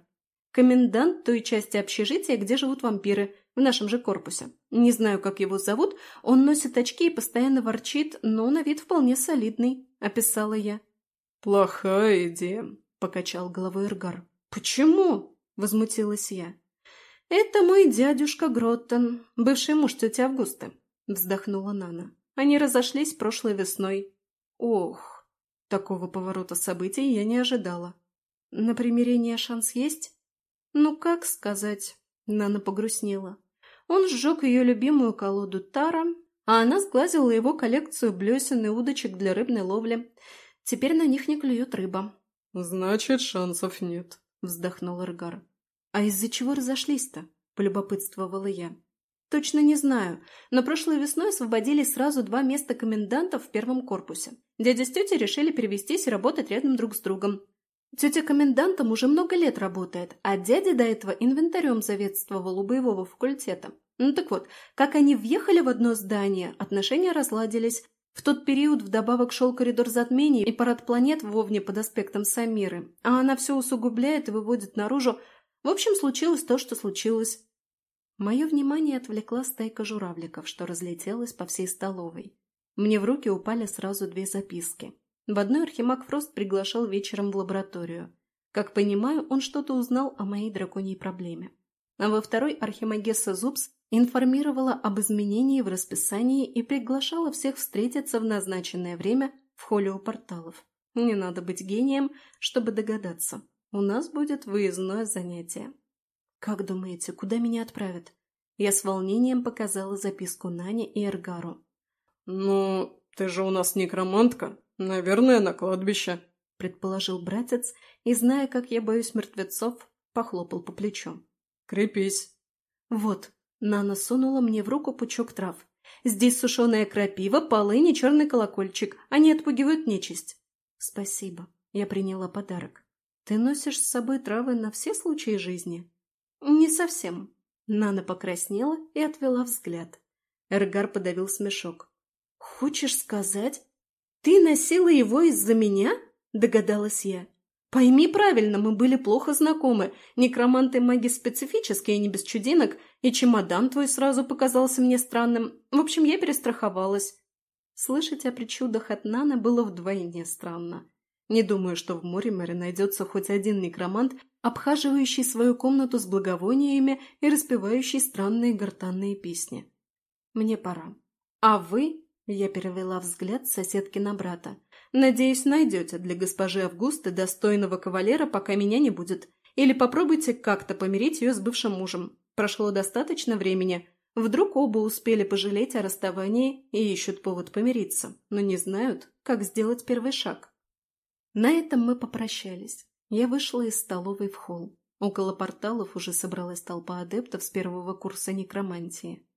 Комендант той части общежития, где живут вампиры, в нашем же корпусе. Не знаю, как его зовут, он носит очки и постоянно ворчит, но на вид вполне солидный», — описала я. «Плохая идея», — покачал головой Эргар. «Почему?» — возмутилась я. «Это мой дядюшка Гроттон, бывший муж тети Августы», — вздохнула Нана. «Они разошлись прошлой весной». «Ох, такого поворота событий я не ожидала. На примирение шанс есть?» «Ну, как сказать?» — Нана погрустнела. Он сжег ее любимую колоду Тара, а она сглазила его коллекцию блесен и удочек для рыбной ловли. Теперь на них не клюет рыба. «Значит, шансов нет», — вздохнул Эргар. «А из-за чего разошлись-то?» — полюбопытствовала я. «Точно не знаю, но прошлой весной освободили сразу два места комендантов в первом корпусе. Дядя с тетей решили перевестись и работать рядом друг с другом. Тетя комендантом уже много лет работает, а дядя до этого инвентарем заветствовал у боевого факультета. Ну так вот, как они въехали в одно здание, отношения разладились. В тот период вдобавок шел коридор затмений и парад планет Вовне под аспектом Самиры, а она все усугубляет и выводит наружу. В общем, случилось то, что случилось. Мое внимание отвлекла стайка журавликов, что разлетелась по всей столовой. Мне в руки упали сразу две записки. В одной Архимаг Фрост приглашал вечером в лабораторию. Как понимаю, он что-то узнал о моей драконьей проблеме. А во второй Архимагесса Зубс информировала об изменении в расписании и приглашала всех встретиться в назначенное время в холле у порталов. Не надо быть гением, чтобы догадаться. У нас будет выездное занятие. «Как думаете, куда меня отправят?» Я с волнением показала записку Нане и Эргару. «Ну, ты же у нас некромантка», «Наверное, на кладбище», — предположил братец, и, зная, как я боюсь мертвецов, похлопал по плечу. «Крепись». «Вот», — Нана сунула мне в руку пучок трав. «Здесь сушеная крапива, полынь и черный колокольчик. Они отпугивают нечисть». «Спасибо», — я приняла подарок. «Ты носишь с собой травы на все случаи жизни?» «Не совсем». Нана покраснела и отвела взгляд. Эргар подавил смешок. «Хочешь сказать, «Ты носила его из-за меня?» – догадалась я. «Пойми правильно, мы были плохо знакомы. Некроманты маги специфические, не без чудинок, и чемодан твой сразу показался мне странным. В общем, я перестраховалась». Слышать о причудах от Нана было вдвойне странно. Не думаю, что в море море найдется хоть один некромант, обхаживающий свою комнату с благовониями и распевающий странные гортанные песни. Мне пора. А вы я перевела взгляд соседки на брата. «Надеюсь, найдете для госпожи Августы достойного кавалера, пока меня не будет. Или попробуйте как-то помирить ее с бывшим мужем. Прошло достаточно времени. Вдруг оба успели пожалеть о расставании и ищут повод помириться, но не знают, как сделать первый шаг». На этом мы попрощались. Я вышла из столовой в холл. Около порталов уже собралась толпа адептов с первого курса некромантии.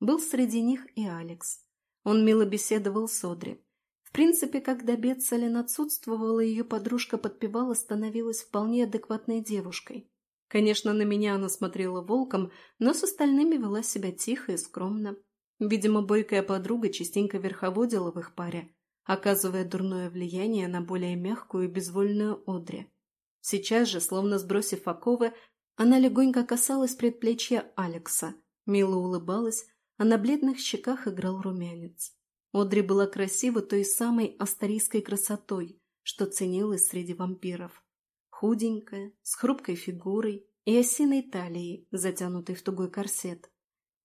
Был среди них и Алекс. Он мило беседовал с Одри. В принципе, когда Бетсалин отсутствовала, ее подружка подпевала, становилась вполне адекватной девушкой. Конечно, на меня она смотрела волком, но с остальными вела себя тихо и скромно. Видимо, бойкая подруга частенько верховодила в их паре, оказывая дурное влияние на более мягкую и безвольную Одри. Сейчас же, словно сбросив оковы, она легонько касалась предплечья Алекса, мило улыбалась, а на бледных щеках играл румянец. Одри была красива той самой астарийской красотой, что ценилась среди вампиров. Худенькая, с хрупкой фигурой и осиной талией, затянутой в тугой корсет.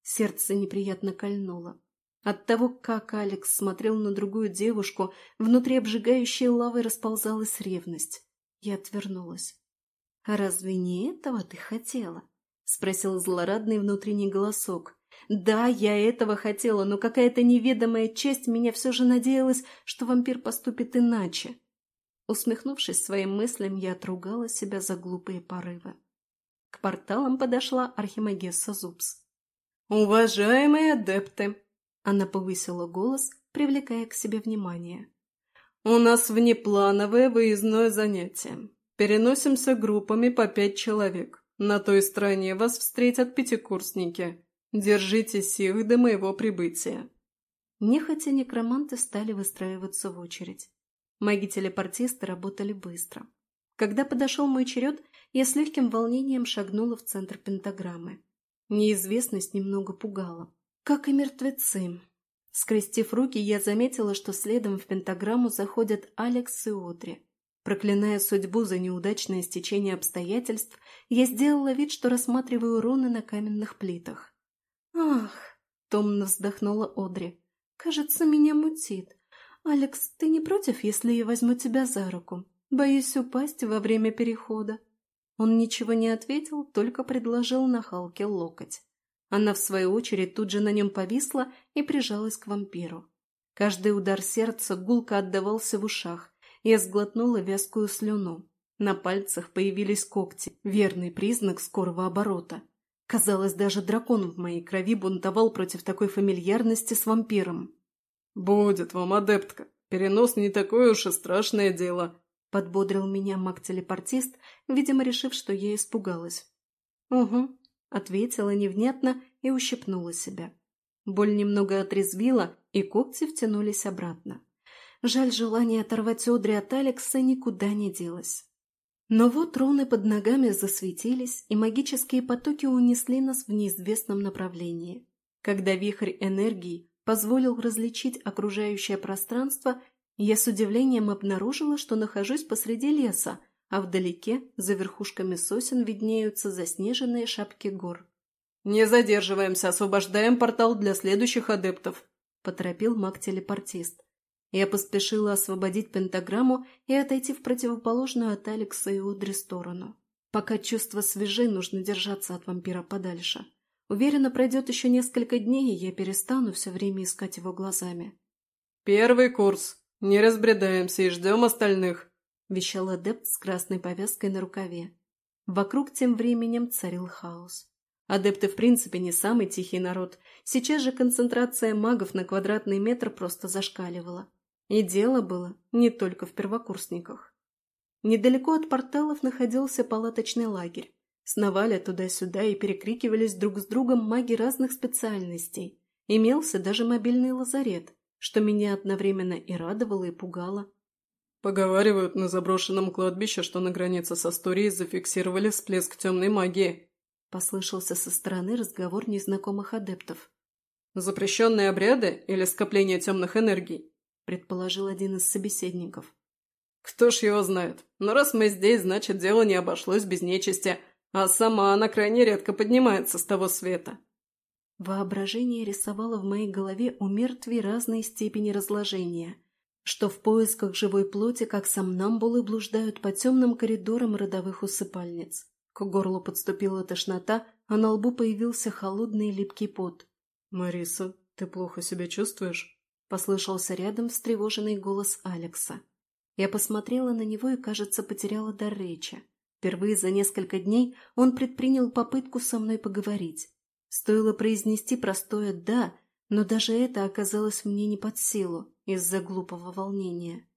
Сердце неприятно кольнуло. От того, как Алекс смотрел на другую девушку, внутри обжигающей лавы расползалась ревность. Я отвернулась. «А разве не этого ты хотела?» — спросил злорадный внутренний голосок, да, я этого хотела, но какая-то неведомая часть меня все же надеялась, что вампир поступит иначе. Усмехнувшись своим мыслям, я отругала себя за глупые порывы. К порталам подошла Архимагесса Зубс. «Уважаемые адепты!» Она повысила голос, привлекая к себе внимание. «У нас внеплановое выездное занятие. Переносимся группами по пять человек. На той стороне вас встретят пятикурсники. Держитесь их до моего прибытия». Нехотя некроманты стали выстраиваться в очередь. Маги-телепортисты работали быстро. Когда подошел мой черед, я с легким волнением шагнула в центр пентаграммы. Неизвестность немного пугала. Как и мертвецы. Скрестив руки, я заметила, что следом в пентаграмму заходят Алекс и Одри. Проклиная судьбу за неудачное стечение обстоятельств, я сделала вид, что рассматриваю руны на каменных плитах. «Ах!» — томно вздохнула Одри. «Кажется, меня мутит. Алекс, ты не против, если я возьму тебя за руку? Боюсь упасть во время перехода». Он ничего не ответил, только предложил на Халке локоть. Она, в свою очередь, тут же на нем повисла и прижалась к вампиру. Каждый удар сердца гулко отдавался в ушах. Я сглотнула вязкую слюну. На пальцах появились когти, верный признак скорого оборота. Казалось, даже дракон в моей крови бунтовал против такой фамильярности с вампиром. «Будет вам, адептка. Перенос не такое уж и страшное дело», — подбодрил меня маг-телепортист, видимо, решив, что я испугалась. «Угу», — ответила невнятно и ущипнула себя. Боль немного отрезвила, и когти втянулись обратно. Жаль, желание оторвать Одри от Алекса никуда не делось. Но вот руны под ногами засветились, и магические потоки унесли нас в неизвестном направлении. Когда вихрь энергии позволил различить окружающее пространство, я с удивлением обнаружила, что нахожусь посреди леса, а вдалеке, за верхушками сосен, виднеются заснеженные шапки гор. «Не задерживаемся, освобождаем портал для следующих адептов», – поторопил маг-телепортист. Я поспешила освободить пентаграмму и отойти в противоположную от Алекса и Одри сторону. Пока чувства свежи, нужно держаться от вампира подальше. Уверена, пройдет еще несколько дней, и я перестану все время искать его глазами. «Первый курс. Не разбредаемся и ждем остальных», – вещал адепт с красной повязкой на рукаве. Вокруг тем временем царил хаос. Адепты в принципе не самый тихий народ. Сейчас же концентрация магов на квадратный метр просто зашкаливала. И дело было не только в первокурсниках. Недалеко от порталов находился палаточный лагерь. Сновали туда-сюда и перекрикивались друг с другом маги разных специальностей. Имелся даже мобильный лазарет, что меня одновременно и радовало, и пугало. Поговаривают на заброшенном кладбище, что на границе с Асторией зафиксировали всплеск темной магии. Послышался со стороны разговор незнакомых адептов. Запрещенные обряды или скопление темных энергий? предположил один из собеседников. «Кто ж его знает? Но раз мы здесь, значит, дело не обошлось без нечисти, а сама она крайне редко поднимается с того света». Воображение рисовало в моей голове у мертвей разной степени разложения, что в поисках живой плоти, как сомнамбулы, блуждают по темным коридорам родовых усыпальниц. К горлу подступила тошнота, а на лбу появился холодный липкий пот. «Мариса, ты плохо себя чувствуешь?» – послышался рядом встревоженный голос Алекса. Я посмотрела на него и, кажется, потеряла дар речи. Впервые за несколько дней он предпринял попытку со мной поговорить. Стоило произнести простое «да», но даже это оказалось мне не под силу из-за глупого волнения.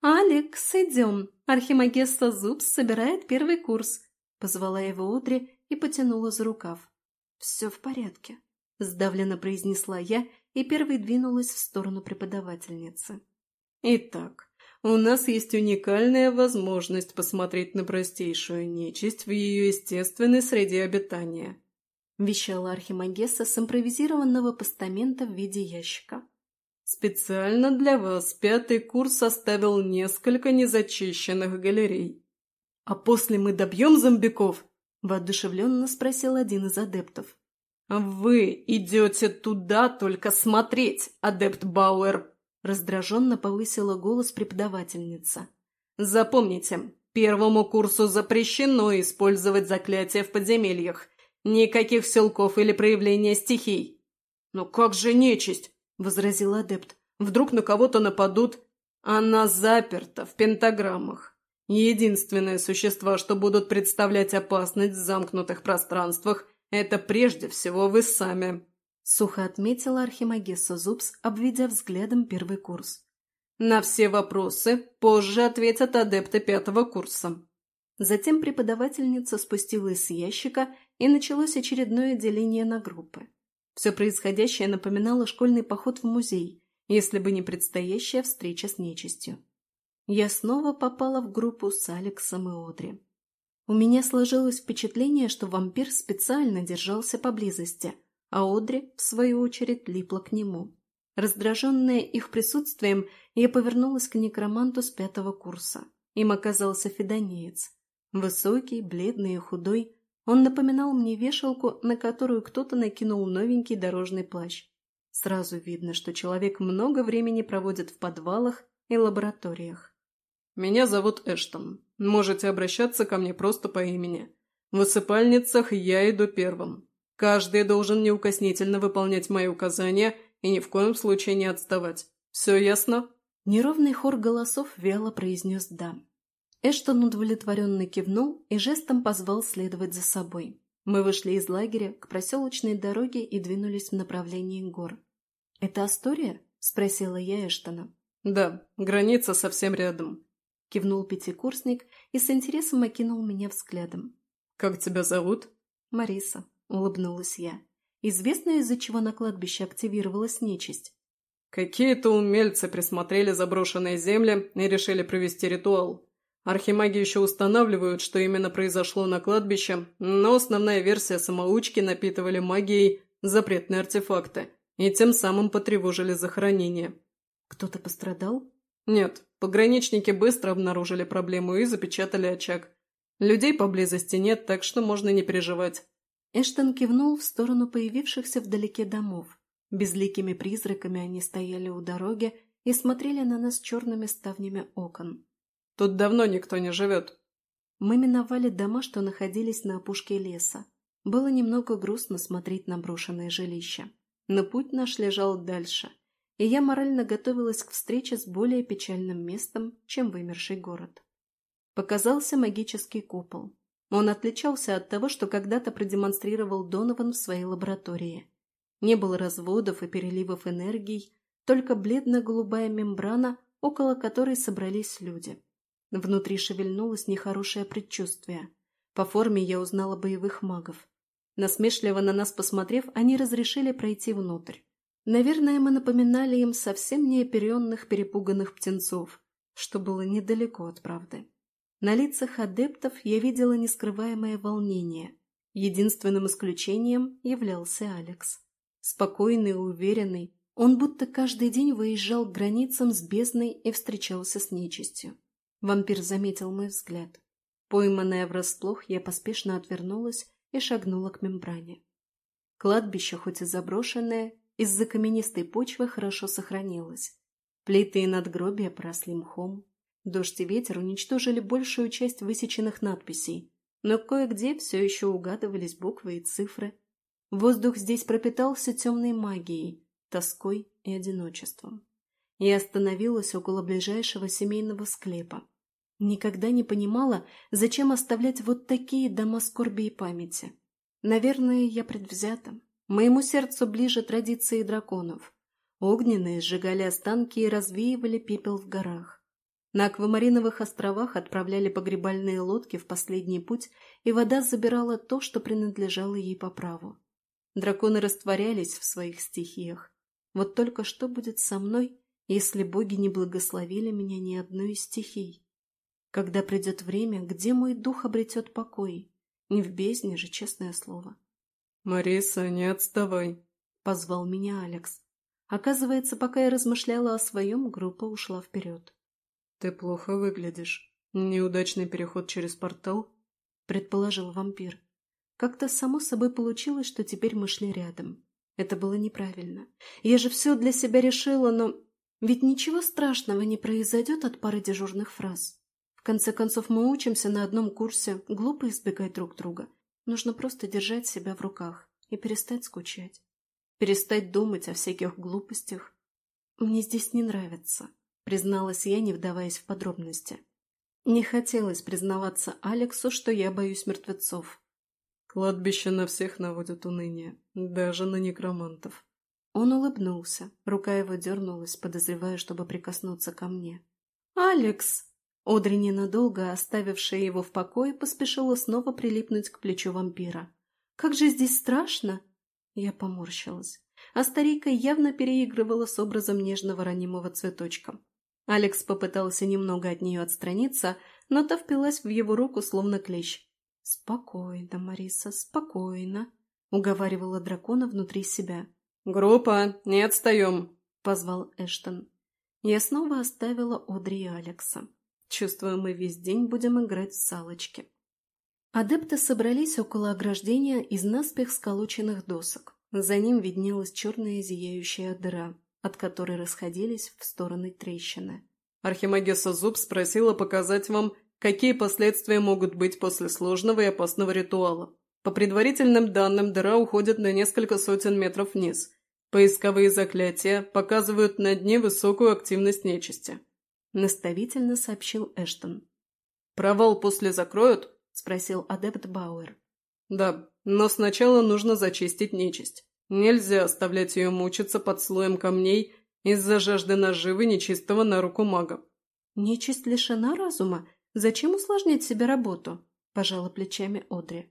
«Алекс, идем! Архимагесса Зубс собирает первый курс!» Позвала его Одри и потянула за рукав. «Все в порядке», — сдавленно произнесла я и первой двинулась в сторону преподавательницы. «Итак, у нас есть уникальная возможность посмотреть на простейшую нечисть в ее естественной среде обитания», вещала Архимагесса с импровизированного постамента в виде ящика. «Специально для вас пятый курс составил несколько незачищенных галерей. А после мы добьем зомбиков?» – воодушевленно спросил один из адептов. «Вы идете туда только смотреть, адепт Бауэр!» Раздраженно повысила голос преподавательница. «Запомните, первому курсу запрещено использовать заклятия в подземельях. Никаких селков или проявления стихий». «Но как же нечисть?» — возразил адепт. «Вдруг на кого-то нападут?» «Она заперта в пентаграммах. Единственное существо, что будут представлять опасность в замкнутых пространствах — это прежде всего вы сами», — сухо отметила Архимагесса Зубс, обведя взглядом первый курс. «На все вопросы позже ответят адепты пятого курса». Затем преподавательница спустилась с ящика, и началось очередное деление на группы. Все происходящее напоминало школьный поход в музей, если бы не предстоящая встреча с нечистью. Я снова попала в группу с Алексом и Одри. У меня сложилось впечатление, что вампир специально держался поблизости, а Одри, в свою очередь, липла к нему. Раздраженная их присутствием, я повернулась к некроманту с пятого курса. Им оказался фидонеец. Высокий, бледный и худой, он напоминал мне вешалку, на которую кто-то накинул новенький дорожный плащ. Сразу видно, что человек много времени проводит в подвалах и лабораториях. «Меня зовут Эштон. Можете обращаться ко мне просто по имени. В высыпальницах я иду первым. Каждый должен неукоснительно выполнять мои указания и ни в коем случае не отставать. Все ясно?» Неровный хор голосов вяло произнес «да». Эштон удовлетворенно кивнул и жестом позвал следовать за собой. Мы вышли из лагеря к проселочной дороге и двинулись в направлении гор. «Это Астория?» – спросила я Эштона. «Да, граница совсем рядом», – кивнул пятикурсник и с интересом окинул меня взглядом. «Как тебя зовут?» «Мариса», – улыбнулась я. «Известно, из-за чего на кладбище активировалась нечисть?» «Какие-то умельцы присмотрели заброшенные земли и решили провести ритуал. Архимаги еще устанавливают, что именно произошло на кладбище, но основная версия самоучки напитывали магией запретные артефакты и тем самым потревожили захоронение. Кто-то пострадал? Нет, пограничники быстро обнаружили проблему и запечатали очаг. Людей поблизости нет, так что можно не переживать. Эштон кивнул в сторону появившихся вдалеке домов. Безликими призраками они стояли у дороги и смотрели на нас черными ставнями окон. «Тут давно никто не живет». Мы миновали дома, что находились на опушке леса. Было немного грустно смотреть на брошенное жилище. Но путь наш лежал дальше – и я морально готовилась к встрече с более печальным местом, чем вымерший город. Показался магический купол. Он отличался от того, что когда-то продемонстрировал Донован в своей лаборатории. Не было разводов и переливов энергий, только бледно-голубая мембрана, около которой собрались люди. Внутри шевельнулось нехорошее предчувствие. По форме я узнала боевых магов. Насмешливо на нас посмотрев, они разрешили пройти внутрь. Наверное, мы напоминали им совсем не оперенных перепуганных птенцов, что было недалеко от правды. На лицах адептов я видела нескрываемое волнение. Единственным исключением являлся Алекс. Спокойный и уверенный, он будто каждый день выезжал к границам с бездной и встречался с нечистью. Вампир заметил мой взгляд. Пойманная врасплох, я поспешно отвернулась и шагнула к мембране. Кладбище, хоть и заброшенное, из-за каменистой почвы хорошо сохранилась. Плиты и надгробия поросли мхом. Дождь и ветер уничтожили большую часть высеченных надписей, но кое-где все еще угадывались буквы и цифры. Воздух здесь пропитался темной магией, тоской и одиночеством. Я остановилась около ближайшего семейного склепа. Никогда не понимала, зачем оставлять вот такие дома скорби и памяти. Наверное, я предвзята. Моему сердцу ближе традиции драконов. Огненные сжигали останки и развеивали пепел в горах. На аквамариновых островах отправляли погребальные лодки в последний путь, и вода забирала то, что принадлежало ей по праву. Драконы растворялись в своих стихиях. Вот только что будет со мной, если боги не благословили меня ни одной из стихий? Когда придет время, где мой дух обретет покой? Не в бездне же, честное слово. «Мариса, не отставай», — позвал меня Алекс. Оказывается, пока я размышляла о своем, группа ушла вперед. «Ты плохо выглядишь. Неудачный переход через портал?» — предположил вампир. Как-то само собой получилось, что теперь мы шли рядом. Это было неправильно. Я же все для себя решила, но... Ведь ничего страшного не произойдет от пары дежурных фраз. В конце концов, мы учимся на одном курсе, глупо избегать друг друга. Нужно просто держать себя в руках и перестать скучать. Перестать думать о всяких глупостях. Мне здесь не нравится, призналась я, не вдаваясь в подробности. Не хотелось признаваться Алексу, что я боюсь мертвецов. Кладбище на всех наводит уныние, даже на некромантов. Он улыбнулся, рука его дернулась, подозревая, чтобы прикоснуться ко мне. «Алекс!» Одри, ненадолго оставившая его в покое, поспешила снова прилипнуть к плечу вампира. «Как же здесь страшно!» Я поморщилась. А старика явно переигрывала с образом нежного ранимого цветочка. Алекс попытался немного от нее отстраниться, но та впилась в его руку, словно клещ. «Спокойно, Мариса, спокойно», — уговаривала дракона внутри себя. «Группа, не отстаем», — позвал Эштон. Я снова оставила Одри и Алекса. Чувствую, мы весь день будем играть в салочки. Адепты собрались около ограждения из наспех сколоченных досок. За ним виднелась черная зияющая дыра, от которой расходились в стороны трещины. Архимагесса Зуб спросила показать вам, какие последствия могут быть после сложного и опасного ритуала. По предварительным данным, дыра уходит на несколько сотен метров вниз. Поисковые заклятия показывают на дне высокую активность нечисти наставительно сообщил Эштон. «Провал после закроют?» – спросил адепт Бауэр. «Да, но сначала нужно зачистить нечисть. Нельзя оставлять ее мучиться под слоем камней из-за жажды наживы нечистого на руку мага». «Нечисть лишена разума. Зачем усложнять себе работу?» – пожала плечами Одри.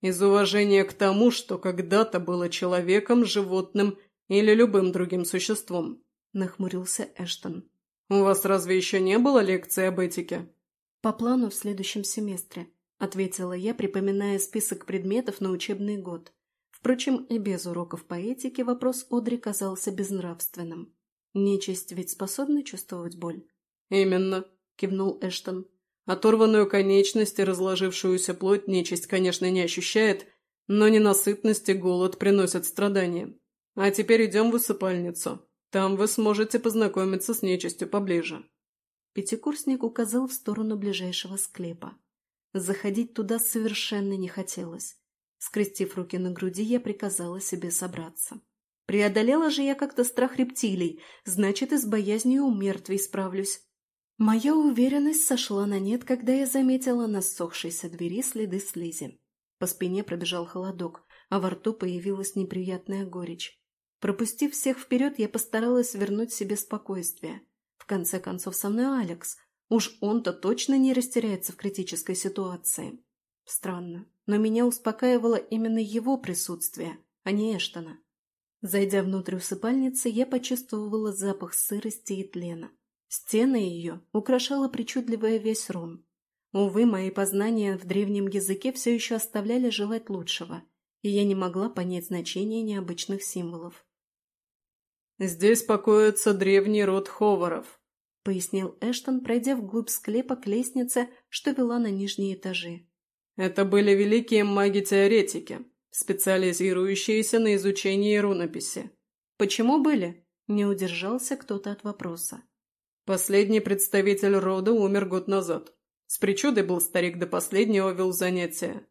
«Из уважения к тому, что когда-то было человеком, животным или любым другим существом», – нахмурился Эштон. «У вас разве еще не было лекции об этике?» «По плану в следующем семестре», – ответила я, припоминая список предметов на учебный год. Впрочем, и без уроков по этике вопрос Одри казался безнравственным. Нечисть ведь способна чувствовать боль? «Именно», – кивнул Эштон. «Оторванную конечность и разложившуюся плоть нечисть, конечно, не ощущает, но ненасытность и голод приносят страдания. А теперь идем в усыпальницу. Там вы сможете познакомиться с нечистью поближе». Пятикурсник указал в сторону ближайшего склепа. Заходить туда совершенно не хотелось. Скрестив руки на груди, я приказала себе собраться. Преодолела же я как-то страх рептилий, значит, и с боязнью у мертвей справлюсь. Моя уверенность сошла на нет, когда я заметила на ссохшейся двери следы слизи. По спине пробежал холодок, а во рту появилась неприятная горечь. Пропустив всех вперед, я постаралась вернуть себе спокойствие. В конце концов, со мной Алекс. Уж он-то точно не растеряется в критической ситуации. Странно, но меня успокаивало именно его присутствие, а не Эштона. Зайдя внутрь усыпальницы, я почувствовала запах сырости и тлена. Стены ее украшала причудливая весь рун. Увы, мои познания в древнем языке все еще оставляли желать лучшего, и я не могла понять значение необычных символов. «Здесь покоится древний род Ховаров», — пояснил Эштон, пройдя вглубь склепа к лестнице, что вела на нижние этажи. «Это были великие маги-теоретики, специализирующиеся на изучении рунописи». «Почему были?» — не удержался кто-то от вопроса. Последний представитель рода умер год назад. С причудой был старик до последнего вел занятия.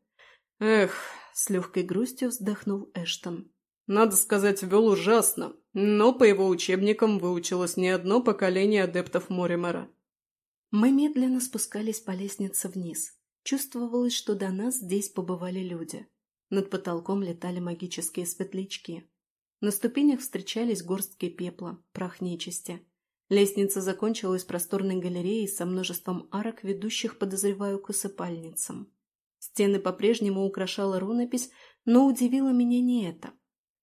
Эх, с легкой грустью вздохнул Эштон. Надо сказать, вел ужасно, но по его учебникам выучилось не одно поколение адептов Моримера. Мы медленно спускались по лестнице вниз. Чувствовалось, что до нас здесь побывали люди. Над потолком летали магические светлячки. На ступенях встречались горстки пепла, прах нечисти. Лестница закончилась просторной галереей со множеством арок, ведущих, подозреваю, к усыпальницам. Стены по-прежнему украшала рунопись, но удивило меня не это.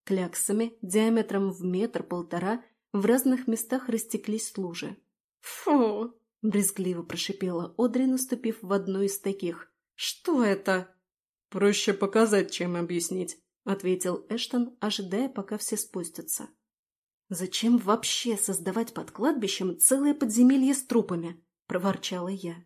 Кляксами, диаметром в метр-полтора, в разных местах растеклись лужи. «Фу!» – брезгливо прошипела Одри, наступив в одну из таких. «Что это?» «Проще показать, чем объяснить», – ответил Эштон, ожидая, пока все спустятся. «Зачем вообще создавать под кладбищем целое подземелье с трупами?» – проворчала я.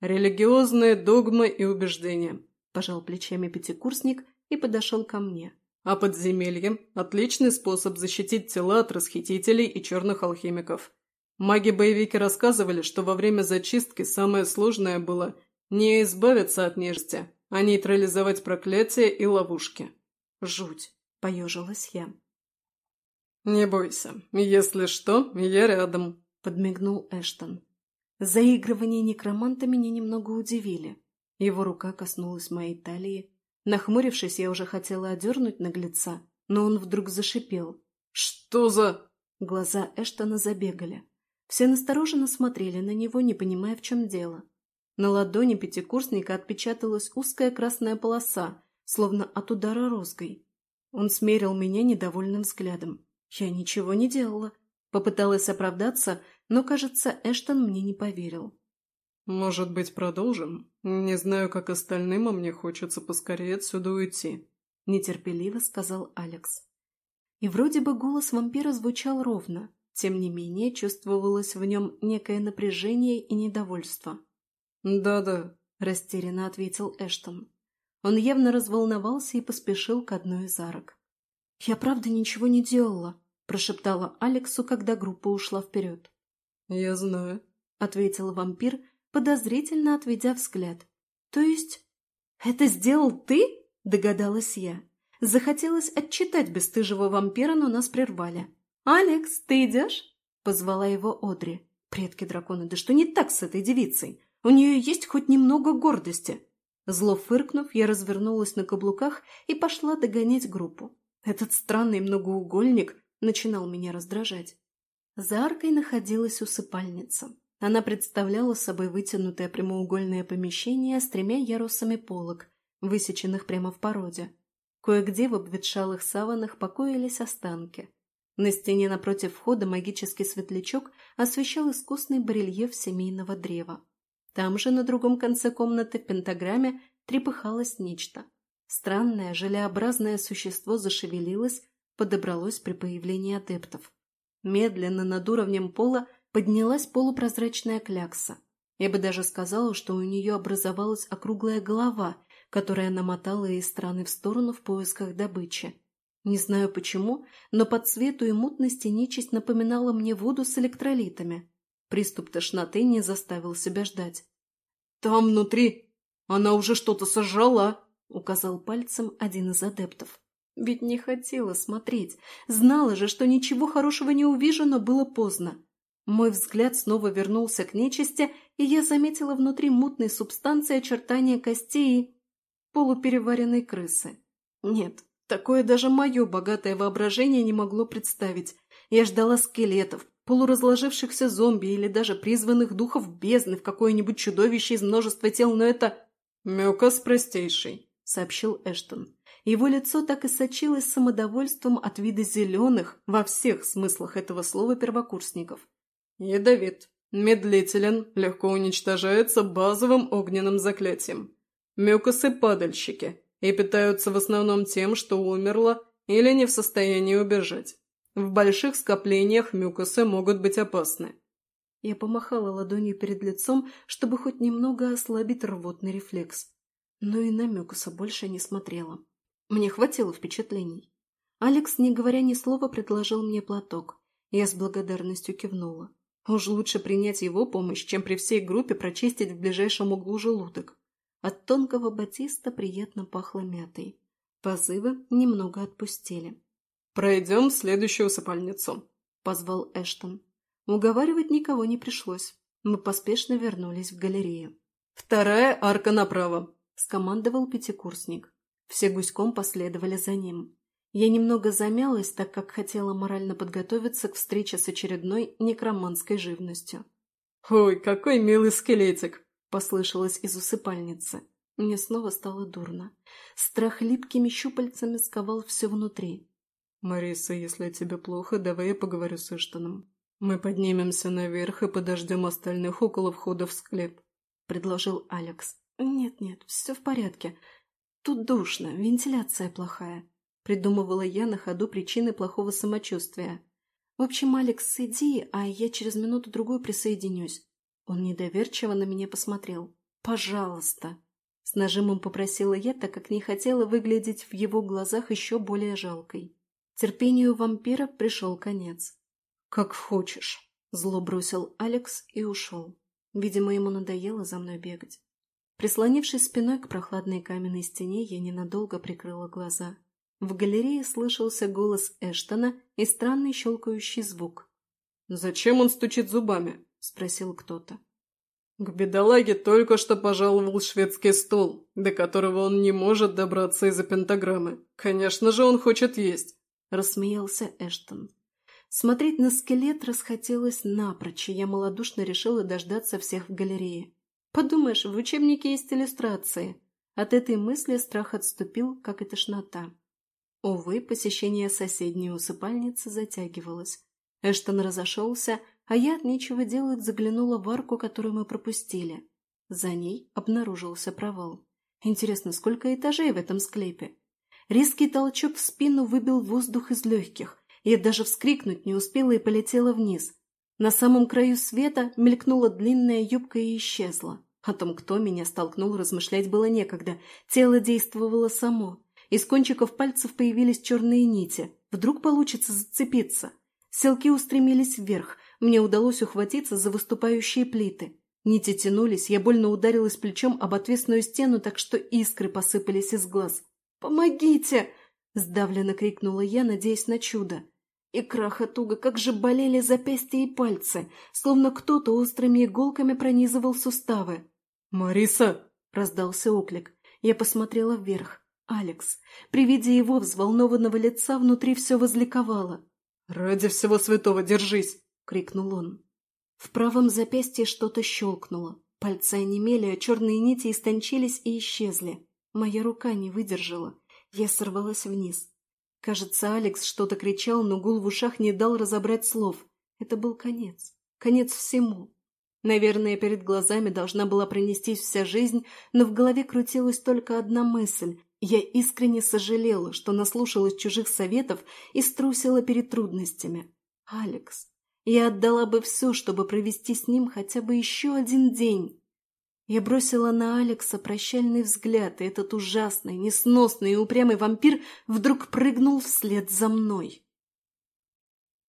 «Религиозные догмы и убеждения», – пожал плечами пятикурсник и подошел ко мне. А подземелье – отличный способ защитить тела от расхитителей и черных алхимиков. Маги-боевики рассказывали, что во время зачистки самое сложное было не избавиться от нежити, а нейтрализовать проклятия и ловушки. Жуть, поежилась я. «Не бойся, если что, я рядом», – подмигнул Эштон. Заигрывания некроманта меня немного удивили. Его рука коснулась моей талии, Нахмурившись, я уже хотела одернуть наглеца, но он вдруг зашипел. «Что за...» Глаза Эштона забегали. Все настороженно смотрели на него, не понимая, в чем дело. На ладони пятикурсника отпечаталась узкая красная полоса, словно от удара розгой. Он смерил меня недовольным взглядом. Я ничего не делала. Попыталась оправдаться, но, кажется, Эштон мне не поверил. «Может быть, продолжим? Не знаю, как остальным, а мне хочется поскорее отсюда уйти», – нетерпеливо сказал Алекс. И вроде бы голос вампира звучал ровно, тем не менее чувствовалось в нем некое напряжение и недовольство. «Да-да», – растерянно ответил Эштон. Он явно разволновался и поспешил к одной из арок. «Я правда ничего не делала», – прошептала Алексу, когда группа ушла вперед. «Я знаю», – ответил вампир – подозрительно отведя взгляд. «То есть это сделал ты?» – догадалась я. Захотелось отчитать бесстыжего вампира, но нас прервали. «Алекс, ты идешь?» – позвала его Одри. «Предки дракона, да что не так с этой девицей? У нее есть хоть немного гордости. Зло фыркнув, я развернулась на каблуках и пошла догонять группу. Этот странный многоугольник начинал меня раздражать. За аркой находилась усыпальница. Она представляла собой вытянутое прямоугольное помещение с тремя ярусами полок, высеченных прямо в породе. Кое-где в обветшалых саванах покоились останки. На стене напротив входа магический светлячок освещал искусный барельеф семейного древа. Там же, на другом конце комнаты, в пентаграмме, трепыхалось нечто. Странное, желеобразное существо зашевелилось, подобралось при появлении адептов. Медленно над уровнем пола поднялась полупрозрачная клякса. Я бы даже сказала, что у нее образовалась округлая голова, которая намотала из стороны в сторону в поисках добычи. Не знаю почему, но по цвету и мутности нечисть напоминала мне воду с электролитами. Приступ тошноты не заставил себя ждать. «Там внутри! Она уже что-то сожрала!» — указал пальцем один из адептов. Ведь не хотела смотреть. Знала же, что ничего хорошего не увижу, но было поздно. Мой взгляд снова вернулся к нечисти, и я заметила внутри мутной субстанции очертания костей и полупереваренной крысы. Нет, такое даже мое богатое воображение не могло представить. Я ждала скелетов, полуразложившихся зомби или даже призванных духов бездны в какое-нибудь чудовище из множества тел, но это... «Мюкос простейший», — сообщил Эштон. Его лицо так и сочилось самодовольством от вида зеленых во всех смыслах этого слова первокурсников. «Ядовит, медлителен, легко уничтожается базовым огненным заклятием. Мюкосы-падальщики и питаются в основном тем, что умерло или не в состоянии убежать. В больших скоплениях мюкосы могут быть опасны. Я помахала ладонью перед лицом, чтобы хоть немного ослабить рвотный рефлекс. Но и на мюкоса больше не смотрела. Мне хватило впечатлений. Алекс, не говоря ни слова, предложил мне платок. Я с благодарностью кивнула. Уж лучше принять его помощь, чем при всей группе прочистить в ближайшем углу желудок. От тонкого батиста приятно пахло мятой. Позывы немного отпустили. «Пройдем в следующую усыпальницу», — позвал Эштон. Уговаривать никого не пришлось. Мы поспешно вернулись в галерею. «Вторая арка направо», — скомандовал пятикурсник. Все гуськом последовали за ним. Я немного замялась, так как хотела морально подготовиться к встрече с очередной некроманской живностью. «Ой, какой милый скелетик!» – послышалось из усыпальницы. Мне снова стало дурно. Страх липкими щупальцами сковал все внутри. «Мариса, если тебе плохо, давай я поговорю с Эштоном. Мы поднимемся наверх и подождем остальных около входа в склеп», – предложил Алекс. «Нет-нет, все в порядке. Тут душно, вентиляция плохая. Придумывала я на ходу причины плохого самочувствия. В общем, Алекс, иди, а я через минуту-другую присоединюсь. Он недоверчиво на меня посмотрел. «Пожалуйста!» С нажимом попросила я, так как не хотела выглядеть в его глазах еще более жалкой. Терпению вампира пришел конец. «Как хочешь!» Зло бросил Алекс и ушел. Видимо, ему надоело за мной бегать. Прислонившись спиной к прохладной каменной стене, я ненадолго прикрыла глаза. В галерее слышался голос Эштона и странный щелкающий звук. «Зачем он стучит зубами?» – спросил кто-то. «К бедолаге только что пожаловал шведский стол, до которого он не может добраться из-за пентаграммы. Конечно же, он хочет есть!» – рассмеялся Эштон. Смотреть на скелет расхотелось напрочь, и я малодушно решила дождаться всех в галерее. Подумаешь, в учебнике есть иллюстрации. От этой мысли страх отступил, как и тошнота. Увы, посещение соседней усыпальницы затягивалось. Эштон разошелся, а я от нечего делать заглянула в арку, которую мы пропустили. За ней обнаружился провал. Интересно, сколько этажей в этом склепе? Резкий толчок в спину выбил воздух из легких. Я даже вскрикнуть не успела и полетела вниз. На самом краю света мелькнула длинная юбка и исчезла. О том, кто меня столкнул, размышлять было некогда. Тело действовало само. Из кончиков пальцев появились черные нити. Вдруг получится зацепиться. Селки устремились вверх. Мне удалось ухватиться за выступающие плиты. Нити тянулись, я больно ударилась плечом об отвесную стену, так что искры посыпались из глаз. «Помогите!» – сдавленно крикнула я, надеясь на чудо. И краха туго, как же болели запястья и пальцы, словно кто-то острыми иголками пронизывал суставы. «Мариса!» – раздался оклик. Я посмотрела вверх. Алекс. При виде его взволнованного лица внутри все возликовало. «Ради всего святого, держись!» – крикнул он. В правом запястье что-то щелкнуло. Пальцы онемели, а черные нити истончились и исчезли. Моя рука не выдержала. Я сорвалась вниз. Кажется, Алекс что-то кричал, но гул в ушах не дал разобрать слов. Это был конец. Конец всему. Наверное, перед глазами должна была пронестись вся жизнь, но в голове крутилась только одна мысль. Я искренне сожалела, что наслушалась чужих советов и струсила перед трудностями. Алекс. Я отдала бы все, чтобы провести с ним хотя бы еще один день. Я бросила на Алекса прощальный взгляд, и этот ужасный, несносный и упрямый вампир вдруг прыгнул вслед за мной.